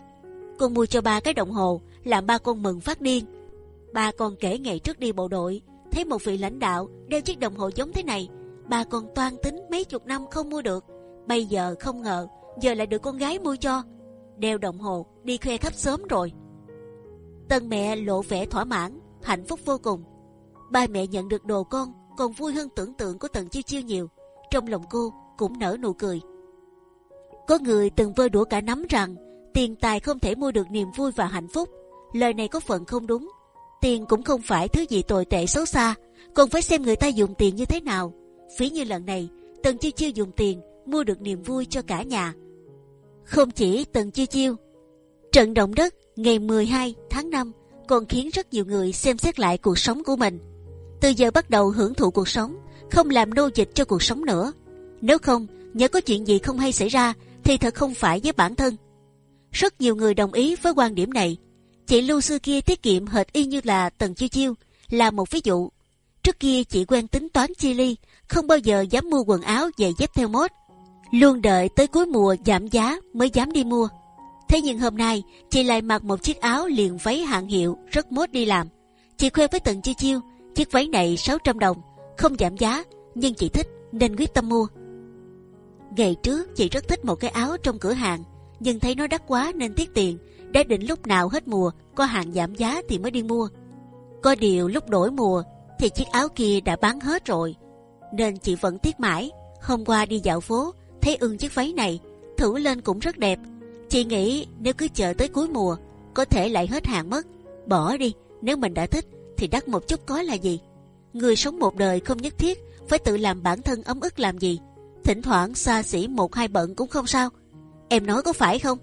A: Con mua cho ba cái đồng hồ làm ba con mừng phát điên. Ba con kể ngày trước đi bộ đội, thấy một vị lãnh đạo đeo chiếc đồng hồ giống thế này, ba con toan tính mấy chục năm không mua được. Bây giờ không ngờ, giờ lại được con gái mua cho. Đeo đồng hồ đi khoe khắp sớm rồi. Tân mẹ lộ vẻ thỏa mãn, hạnh phúc vô cùng. Ba mẹ nhận được đồ con còn vui hơn tưởng tượng của Tần Chiêu Chiêu nhiều. Trong lòng cô cũng nở nụ cười. Có người từng vơ đũa cả nắm rằng tiền tài không thể mua được niềm vui và hạnh phúc. Lời này có phần không đúng. Tiền cũng không phải thứ gì tồi tệ xấu xa, còn phải xem người ta dùng tiền như thế nào. Phí như lần này, Tần Chiêu Chiêu dùng tiền mua được niềm vui cho cả nhà. Không chỉ Tần Chiêu Chiêu, trận động đất ngày 12 tháng 5 còn khiến rất nhiều người xem xét lại cuộc sống của mình. Từ giờ bắt đầu hưởng thụ cuộc sống, không làm nô dịch cho cuộc sống nữa. Nếu không, nhớ có chuyện gì không hay xảy ra thì thật không phải với bản thân. Rất nhiều người đồng ý với quan điểm này. Chị Lưu xưa kia tiết kiệm hệt y như là Tần Chiêu Chiêu là một ví dụ. Trước kia chị quen tính toán chi ly, không bao giờ dám mua quần áo giày dép theo mốt, luôn đợi tới cuối mùa giảm giá mới dám đi mua. Thế nhưng hôm nay chị lại mặc một chiếc áo liền váy hạng hiệu rất mốt đi làm. Chị khoe với Tần Chiêu Chiêu chiếc váy này 600 đồng, không giảm giá nhưng chị thích nên quyết tâm mua. Ngày trước, chị rất thích một cái áo trong cửa hàng, nhưng thấy nó đắt quá nên tiếc tiền đã định lúc nào hết mùa, có hàng giảm giá thì mới đi mua. Có điều lúc đổi mùa, thì chiếc áo kia đã bán hết rồi, nên chị vẫn tiếc mãi. Hôm qua đi dạo phố, thấy ưng chiếc váy này, thử lên cũng rất đẹp. Chị nghĩ nếu cứ chờ tới cuối mùa, có thể lại hết hàng mất. Bỏ đi, nếu mình đã thích, thì đắt một chút có là gì. Người sống một đời không nhất thiết phải tự làm bản thân ấm ức làm gì. Thỉnh thoảng xa xỉ một hai bận cũng không sao. Em nói có phải không?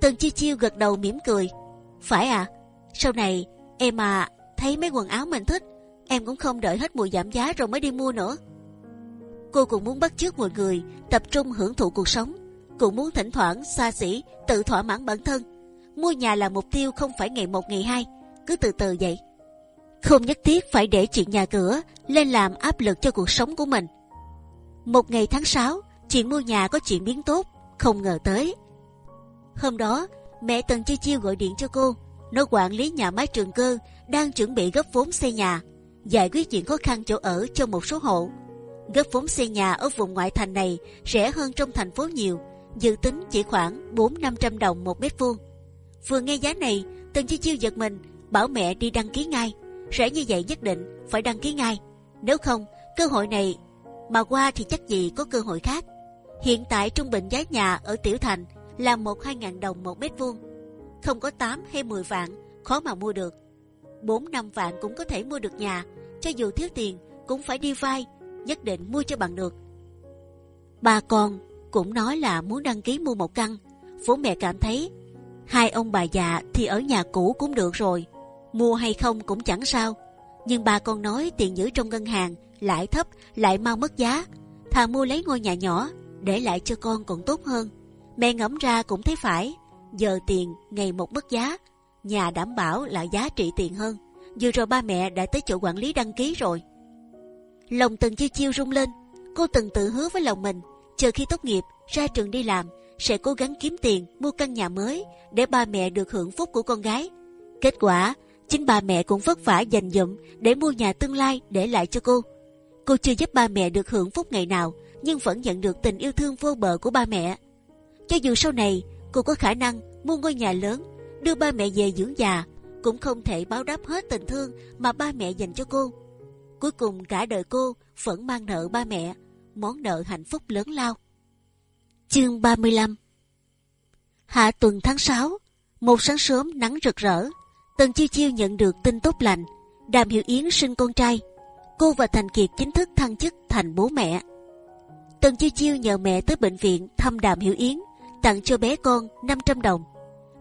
A: Tần Chi Chiêu gật đầu mỉm cười. Phải à? Sau này em à thấy mấy quần áo mình thích, em cũng không đợi hết mùa giảm giá rồi mới đi mua nữa. Cô cũng muốn bắt chước mọi người tập trung hưởng thụ cuộc sống, cũng muốn thỉnh thoảng xa xỉ tự thỏa mãn bản thân. Mua nhà là mục tiêu không phải ngày một ngày hai, cứ từ từ vậy. Không nhất thiết phải để chuyện nhà cửa lên làm áp lực cho cuộc sống của mình. Một ngày tháng 6, chuyện mua nhà có chuyện biến tốt, không ngờ tới. Hôm đó, mẹ Tần Chi Chiêu gọi điện cho cô, nói quản lý nhà máy trường cơ đang chuẩn bị gấp vốn xây nhà, giải quyết chuyện khó khăn chỗ ở cho một số hộ. Gấp vốn xây nhà ở vùng ngoại thành này rẻ hơn trong thành phố nhiều, dự tính chỉ khoảng 4-500 đồng một mét vuông. Vừa nghe giá này, Tần Chi Chiêu giật mình, bảo mẹ đi đăng ký ngay. Rẻ như vậy nhất định phải đăng ký ngay, nếu không cơ hội này mà qua thì chắc gì có cơ hội khác. Hiện tại trung bình giá nhà ở tiểu thành là một hai ngàn đồng một mét vuông, không có 8 hay 10 vạn khó mà mua được. 4 năm vạn cũng có thể mua được nhà, cho dù thiếu tiền cũng phải đi vay, nhất định mua cho bằng được. Bà con cũng nói là muốn đăng ký mua một căn, bố mẹ cảm thấy hai ông bà già thì ở nhà cũ cũng được rồi, mua hay không cũng chẳng sao. Nhưng bà con nói tiền giữ trong ngân hàng lãi thấp lại mau mất giá, thà mua lấy ngôi nhà nhỏ để lại cho con còn tốt hơn. Mẹ ngẫm ra cũng thấy phải, giờ tiền ngày một mất giá, nhà đảm bảo là giá trị tiền hơn. Vừa rồi ba mẹ đã tới chỗ quản lý đăng ký rồi. Lòng từng chiêu chiêu rung lên, cô từng tự hứa với lòng mình, chờ khi tốt nghiệp ra trường đi làm sẽ cố gắng kiếm tiền mua căn nhà mới để ba mẹ được hưởng phúc của con gái. Kết quả chính ba mẹ cũng vất vả dành dụm để mua nhà tương lai để lại cho cô. Cô chưa giúp ba mẹ được hưởng phúc ngày nào, nhưng vẫn nhận được tình yêu thương vô bờ của ba mẹ. Cho dù sau này cô có khả năng mua ngôi nhà lớn, đưa ba mẹ về dưỡng già, cũng không thể báo đáp hết tình thương mà ba mẹ dành cho cô. Cuối cùng cả đời cô vẫn mang nợ ba mẹ, món nợ hạnh phúc lớn lao. Chương 35 Hạ tuần tháng 6, một sáng sớm nắng rực rỡ, Tần Chiêu Chiêu nhận được tin tốt lành, Đàm Hiểu Yến sinh con trai. Cô và Thành Kiệt chính thức thăng chức thành bố mẹ. Tần Chiêu Chiêu nhờ mẹ tới bệnh viện thăm Đàm Hiểu Yến, tặng cho bé con 500 đồng.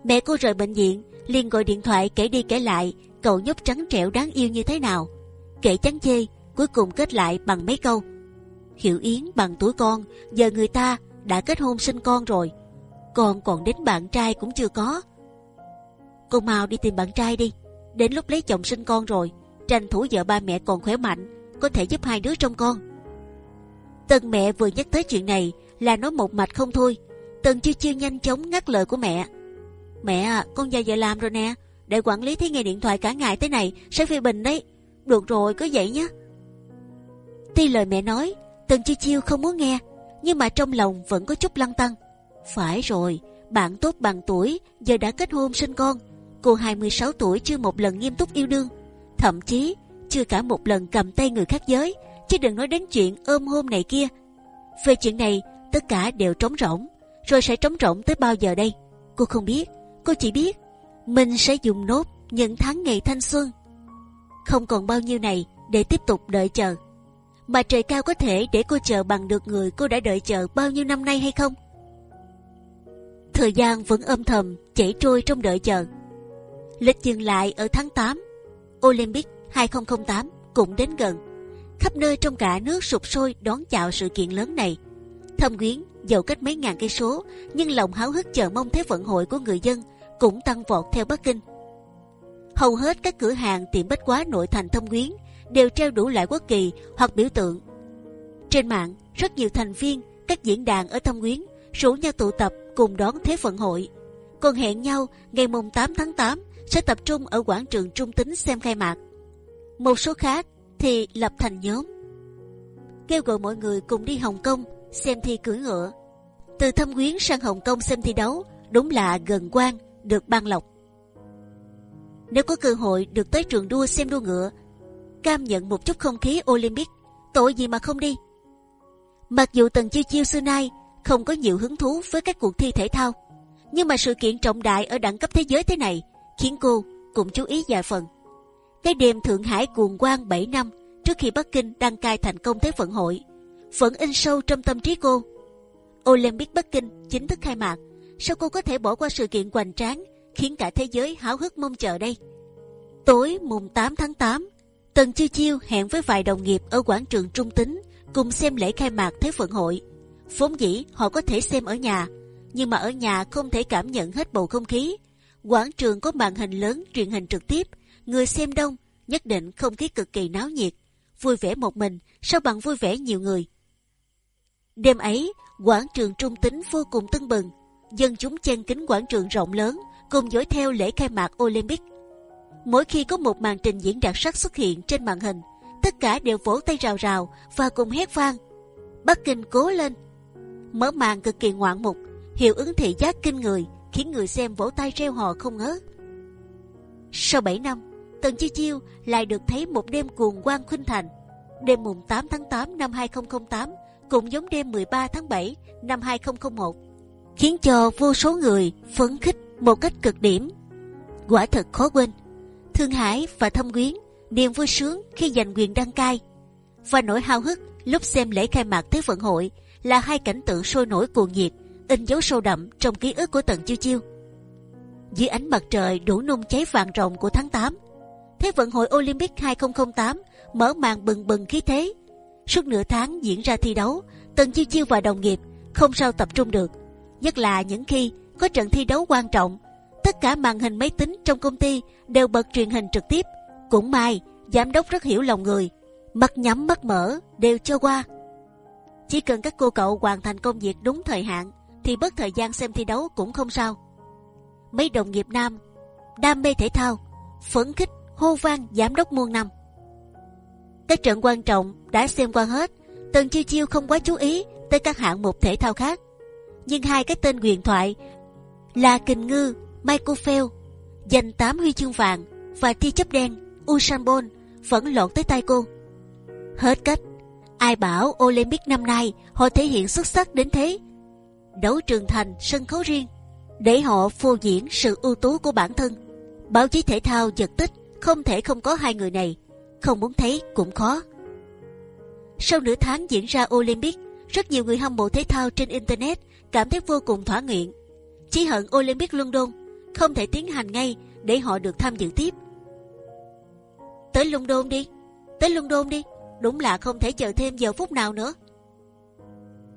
A: Mẹ cô rời bệnh viện, liền gọi điện thoại kể đi kể lại cậu nhóc trắng trẻo đáng yêu như thế nào. Kể chán chê, cuối cùng kết lại bằng mấy câu. Hiểu Yến bằng tuổi con, giờ người ta đã kết hôn sinh con rồi. Con còn đến bạn trai cũng chưa có. Cô mau đi tìm bạn trai đi. Đến lúc lấy chồng sinh con rồi, tranh thủ vợ ba mẹ còn khỏe mạnh, có thể giúp hai đứa trong con. tần mẹ vừa nhắc tới chuyện này là nói một mạch không thôi. Tần chiêu chiêu nhanh chóng ngắt lời của mẹ. Mẹ à, con giờ giờ làm rồi nè. Để quản lý thấy nghe điện thoại cả ngày thế này sẽ phê bình đấy. Được rồi, cứ vậy nhé. Tuy lời mẹ nói, Tần chiêu chiêu không muốn nghe, nhưng mà trong lòng vẫn có chút lăn tăng. Phải rồi, bạn tốt bằng tuổi giờ đã kết hôn sinh con. Cô 26 tuổi chưa một lần nghiêm túc yêu đương, thậm chí chưa cả một lần cầm tay người khác giới, chứ đừng nói đến chuyện ôm hôn này kia. Về chuyện này, tất cả đều trống rỗng, rồi sẽ trống rỗng tới bao giờ đây? Cô không biết, cô chỉ biết mình sẽ dùng nốt những tháng ngày thanh xuân. Không còn bao nhiêu này để tiếp tục đợi chờ. Mà trời cao có thể để cô chờ bằng được người cô đã đợi chờ bao nhiêu năm nay hay không? Thời gian vẫn âm thầm chảy trôi trong đợi chờ. Lịch dừng lại ở tháng 8 Olympic 2008 cũng đến gần. Khắp nơi trong cả nước sụp sôi đón chào sự kiện lớn này. Thâm Quyến dầu cách mấy ngàn cây số, nhưng lòng háo hức chờ mong thế vận hội của người dân cũng tăng vọt theo Bắc Kinh. Hầu hết các cửa hàng tiệm bách hóa nội thành Thâm Quyến đều treo đủ loại quốc kỳ hoặc biểu tượng. Trên mạng, rất nhiều thành viên các diễn đàn ở Thâm Quyến rủ nhau tụ tập cùng đón thế vận hội, còn hẹn nhau ngày mùng 8 tháng 8 sẽ tập trung ở quảng trường Trung Tính xem khai mạc. Một số khác thì lập thành nhóm, kêu gọi mọi người cùng đi Hồng Kông xem thi cưỡi ngựa. Từ Thâm Quyến sang Hồng Kông xem thi đấu đúng là gần quan được ban lộc. Nếu có cơ hội được tới trường đua xem đua ngựa, cam nhận một chút không khí Olympic, tội gì mà không đi. Mặc dù Tần Chiêu Chiêu xưa nay không có nhiều hứng thú với các cuộc thi thể thao, nhưng mà sự kiện trọng đại ở đẳng cấp thế giới thế này khiến cô cũng chú ý vài phần. Cái đêm Thượng Hải cuồng quang 7 năm trước khi Bắc Kinh đăng cai thành công Thế vận hội, vẫn in sâu trong tâm trí cô. Olympic Bắc Kinh chính thức khai mạc, sao cô có thể bỏ qua sự kiện hoành tráng khiến cả thế giới háo hức mong chờ đây? Tối mùng 8 tháng 8, Tần Chiêu Chiêu hẹn với vài đồng nghiệp ở quảng trường Trung Tính cùng xem lễ khai mạc Thế vận hội. Vốn dĩ họ có thể xem ở nhà, nhưng mà ở nhà không thể cảm nhận hết bầu không khí. Quảng trường có màn hình lớn truyền hình trực tiếp, người xem đông, nhất định không khí cực kỳ náo nhiệt. Vui vẻ một mình, sao bằng vui vẻ nhiều người. Đêm ấy, quảng trường trung tính vô cùng tưng bừng, dân chúng chen kính quảng trường rộng lớn, cùng dõi theo lễ khai mạc Olympic. Mỗi khi có một màn trình diễn đặc sắc xuất hiện trên màn hình, tất cả đều vỗ tay rào rào và cùng hét vang. Bắc Kinh cố lên! Mở màn cực kỳ ngoạn mục, hiệu ứng thị giác kinh người, khiến người xem vỗ tay reo hò không ngớt. Sau 7 năm, Tần Chi Chiêu lại được thấy một đêm cuồng quang khuynh thành. Đêm mùng 8 tháng 8 năm 2008 cũng giống đêm 13 tháng 7 năm 2001, khiến cho vô số người phấn khích một cách cực điểm. Quả thật khó quên. Thương Hải và Thâm Quyến niềm vui sướng khi giành quyền đăng cai và nỗi hao hức lúc xem lễ khai mạc Thế vận hội là hai cảnh tượng sôi nổi cuồng nhiệt, in dấu sâu đậm trong ký ức của Tần Chiêu Chiêu. Dưới ánh mặt trời đủ nung cháy vàng rộng của tháng 8, Thế vận hội Olympic 2008 mở màn bừng bừng khí thế. Suốt nửa tháng diễn ra thi đấu, Tần Chiêu Chiêu và đồng nghiệp không sao tập trung được, nhất là những khi có trận thi đấu quan trọng. Tất cả màn hình máy tính trong công ty đều bật truyền hình trực tiếp. Cũng may, giám đốc rất hiểu lòng người, mắt nhắm mắt mở đều cho qua. Chỉ cần các cô cậu hoàn thành công việc đúng thời hạn, thì mất thời gian xem thi đấu cũng không sao. Mấy đồng nghiệp nam đam mê thể thao, phấn khích hô vang giám đốc muôn năm. Các trận quan trọng đã xem qua hết, Tần Chiêu Chiêu không quá chú ý tới các hạng mục thể thao khác. Nhưng hai cái tên huyền thoại là Kình Ngư, Michael Phelps, giành 8 huy chương vàng và thi chấp đen Usain Bolt vẫn lọt tới tay cô. Hết cách, ai bảo Olympic năm nay họ thể hiện xuất sắc đến thế? Đấu trường thành sân khấu riêng để họ phô diễn sự ưu tú của bản thân. Báo chí thể thao giật tích không thể không có hai người này, không muốn thấy cũng khó. Sau nửa tháng diễn ra Olympic, rất nhiều người hâm mộ thể thao trên Internet cảm thấy vô cùng thỏa nguyện. Chỉ hận Olympic London không thể tiến hành ngay để họ được tham dự tiếp. Tới London đi, tới London đi, đúng là không thể chờ thêm giờ phút nào nữa.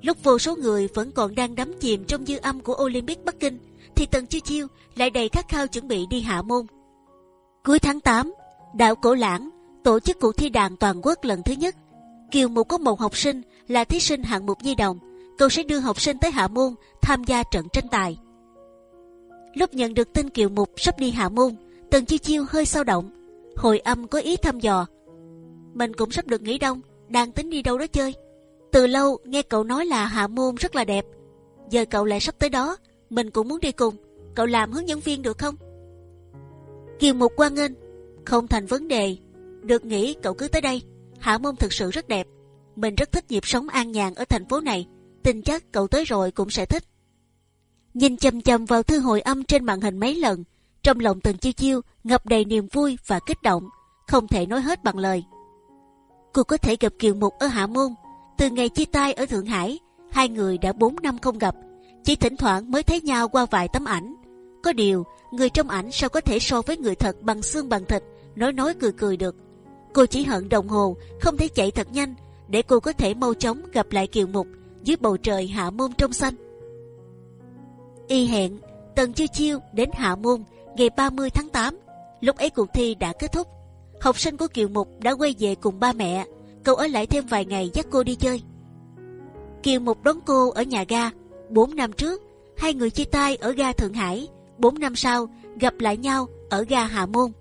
A: Lúc vô số người vẫn còn đang đắm chìm trong dư âm của Olympic Bắc Kinh, thì Tần Chiêu Chiêu lại đầy khát khao chuẩn bị đi hạ môn. Cuối tháng 8, đạo Cổ Lãng tổ chức cuộc thi đàn toàn quốc lần thứ nhất. Kiều Mục có một học sinh là thí sinh hạng mục di đồng, cậu sẽ đưa học sinh tới Hạ Môn tham gia trận tranh tài. Lúc nhận được tin Kiều Mục sắp đi Hạ Môn, Tần Chiêu Chiêu hơi sao động. Hồi âm có ý thăm dò. Mình cũng sắp được nghỉ đông, đang tính đi đâu đó chơi. Từ lâu nghe cậu nói là Hạ Môn rất là đẹp. Giờ cậu lại sắp tới đó, mình cũng muốn đi cùng. Cậu làm hướng dẫn viên được không? Kiều Mục quan nghênh, không thành vấn đề. Được nghĩ cậu cứ tới đây. Hạ Môn thực sự rất đẹp. Mình rất thích nhịp sống an nhàn ở thành phố này. Tin chắc cậu tới rồi cũng sẽ thích. Nhìn chầm chầm vào thư hồi âm trên màn hình mấy lần, trong lòng Tần Chiêu Chiêu ngập đầy niềm vui và kích động, không thể nói hết bằng lời. Cô có thể gặp Kiều Mục ở Hạ Môn. Từ ngày chia tay ở Thượng Hải, hai người đã 4 năm không gặp, chỉ thỉnh thoảng mới thấy nhau qua vài tấm ảnh. Có điều, người trong ảnh sao có thể so với người thật bằng xương bằng thịt, nói nói cười cười được. Cô chỉ hận đồng hồ không thể chạy thật nhanh để cô có thể mau chóng gặp lại Kiều Mục dưới bầu trời hạ môn trong xanh. Y hẹn Tần Chiêu Chiêu đến hạ môn ngày 30 tháng 8. Lúc ấy cuộc thi đã kết thúc. Học sinh của Kiều Mục đã quay về cùng ba mẹ. Cậu ở lại thêm vài ngày dắt cô đi chơi. Kiều Mục đón cô ở nhà ga. 4 năm trước, hai người chia tay ở ga Thượng Hải. 4 năm sau, gặp lại nhau ở ga hà Môn.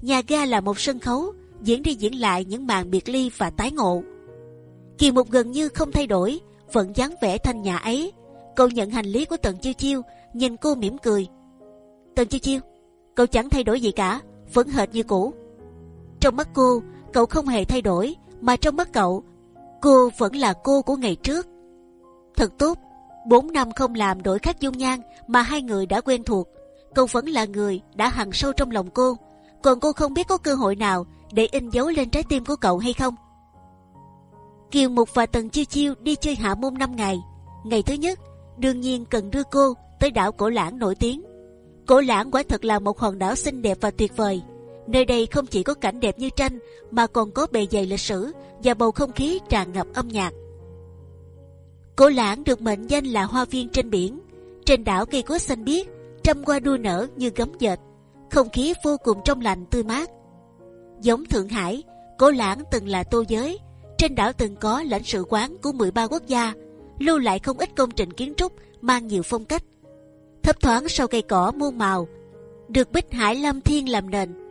A: Nhà ga là một sân khấu diễn đi diễn lại những màn biệt ly và tái ngộ. Kiều Mục gần như không thay đổi, vẫn dáng vẻ thanh nhã ấy. Cậu nhận hành lý của Tần Chiêu Chiêu, nhìn cô mỉm cười. Tần Chiêu Chiêu, cậu chẳng thay đổi gì cả, vẫn hệt như cũ. Trong mắt cô, cậu không hề thay đổi, mà trong mắt cậu, cô vẫn là cô của ngày trước. Thật tốt, bốn năm không làm đổi khác dung nhan mà hai người đã quen thuộc. Cậu vẫn là người đã hằn sâu trong lòng cô, còn cô không biết có cơ hội nào để in dấu lên trái tim của cậu hay không. Kiều Mục và Tần Chiêu Chiêu đi chơi hạ môn 5 ngày. Ngày thứ nhất, đương nhiên cần đưa cô tới đảo Cổ Lãng nổi tiếng. Cổ Lãng quả thật là một hòn đảo xinh đẹp và tuyệt vời. Nơi đây không chỉ có cảnh đẹp như tranh, mà còn có bề dày lịch sử và bầu không khí tràn ngập âm nhạc. Cổ Lãng được mệnh danh là hoa viên trên biển. Trên đảo cây cối xanh biếc, trăm hoa đua nở như gấm dệt, không khí vô cùng trong lành tươi mát. Giống Thượng Hải, Cổ Lãng từng là tô giới. Trên đảo từng có lãnh sự quán của 13 quốc gia, lưu lại không ít công trình kiến trúc mang nhiều phong cách. Thấp thoáng sau cây cỏ muôn màu, được Bích Hải Lâm Thiên làm nền.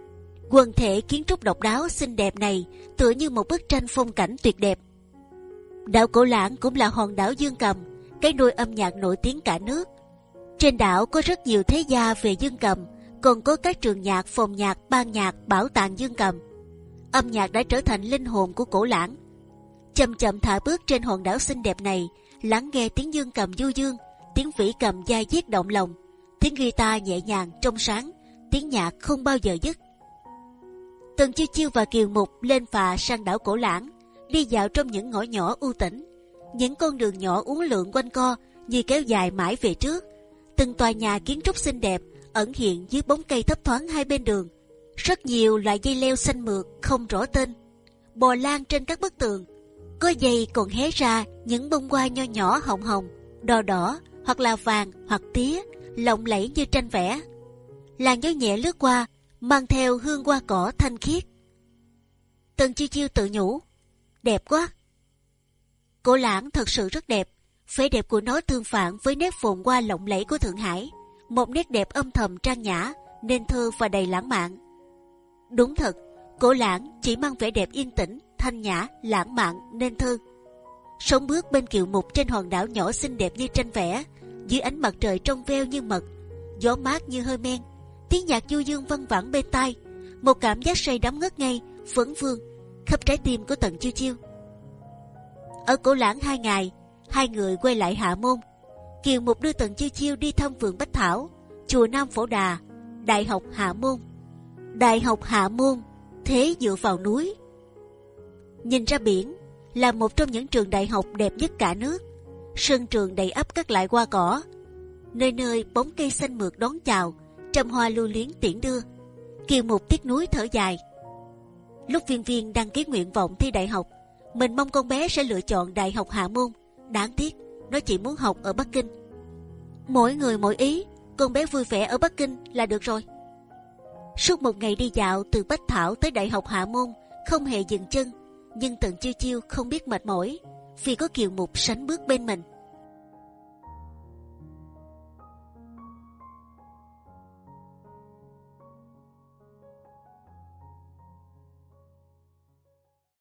A: Quần thể kiến trúc độc đáo xinh đẹp này tựa như một bức tranh phong cảnh tuyệt đẹp. Đảo Cổ Lãng cũng là hòn đảo dương cầm, cái nôi âm nhạc nổi tiếng cả nước. Trên đảo có rất nhiều thế gia về dương cầm, còn có các trường nhạc, phòng nhạc, ban nhạc, bảo tàng dương cầm. Âm nhạc đã trở thành linh hồn của Cổ Lãng. Chậm chậm thả bước trên hòn đảo xinh đẹp này, lắng nghe tiếng dương cầm du dương, tiếng vĩ cầm dai diết động lòng, tiếng guitar nhẹ nhàng trong sáng, tiếng nhạc không bao giờ dứt. Tần Chiêu Chiêu và Kiều Mục lên phà sang đảo Cổ Lãng, đi dạo trong những ngõ nhỏ u tĩnh, những con đường nhỏ uốn lượn quanh co như kéo dài mãi về trước. Từng tòa nhà kiến trúc xinh đẹp ẩn hiện dưới bóng cây thấp thoáng hai bên đường. Rất nhiều loại dây leo xanh mượt không rõ tên, bò lan trên các bức tường. Có dây còn hé ra những bông hoa nho nhỏ hồng hồng, đỏ đỏ hoặc là vàng hoặc tía, lộng lẫy như tranh vẽ. Làn gió nhẹ lướt qua, mang theo hương hoa cỏ thanh khiết. Tần chiêu chiêu tự nhủ, đẹp quá. Cổ lãng thật sự rất đẹp, vẻ đẹp của nó tương phản với nét phồn hoa lộng lẫy của Thượng Hải, một nét đẹp âm thầm trang nhã, nên thơ và đầy lãng mạn. Đúng thật, cổ lãng chỉ mang vẻ đẹp yên tĩnh, thanh nhã, lãng mạn nên thơ. Sống bước bên kiều mục trên hòn đảo nhỏ xinh đẹp như tranh vẽ, dưới ánh mặt trời trong veo như mật, gió mát như hơi men, tiếng nhạc du dương văng vẳng bên tai, một cảm giác say đắm ngất ngây, phấn vương khắp trái tim của tận chiêu chiêu. Ở cổ lãng hai ngày, hai người quay lại hạ môn. Kiều Mục đưa tận chiêu chiêu đi thăm vườn bách thảo, chùa Nam Phổ Đà, đại học hạ môn. Đại học hạ môn thế dựa vào núi. Nhìn ra biển là một trong những trường đại học đẹp nhất cả nước. Sân trường đầy ắp các loại hoa cỏ, nơi nơi bóng cây xanh mượt đón chào, trăm hoa lưu luyến tiễn đưa. Kiều Mục tiếc núi thở dài. Lúc viên viên đăng ký nguyện vọng thi đại học, mình mong con bé sẽ lựa chọn đại học hạ môn. Đáng tiếc, nó chỉ muốn học ở Bắc Kinh. Mỗi người mỗi ý, con bé vui vẻ ở Bắc Kinh là được rồi. Suốt một ngày đi dạo từ Bách Thảo tới Đại học Hạ Môn, không hề dừng chân, nhưng Tần Chiêu Chiêu không biết mệt mỏi, vì có Kiều Mục sánh bước bên mình.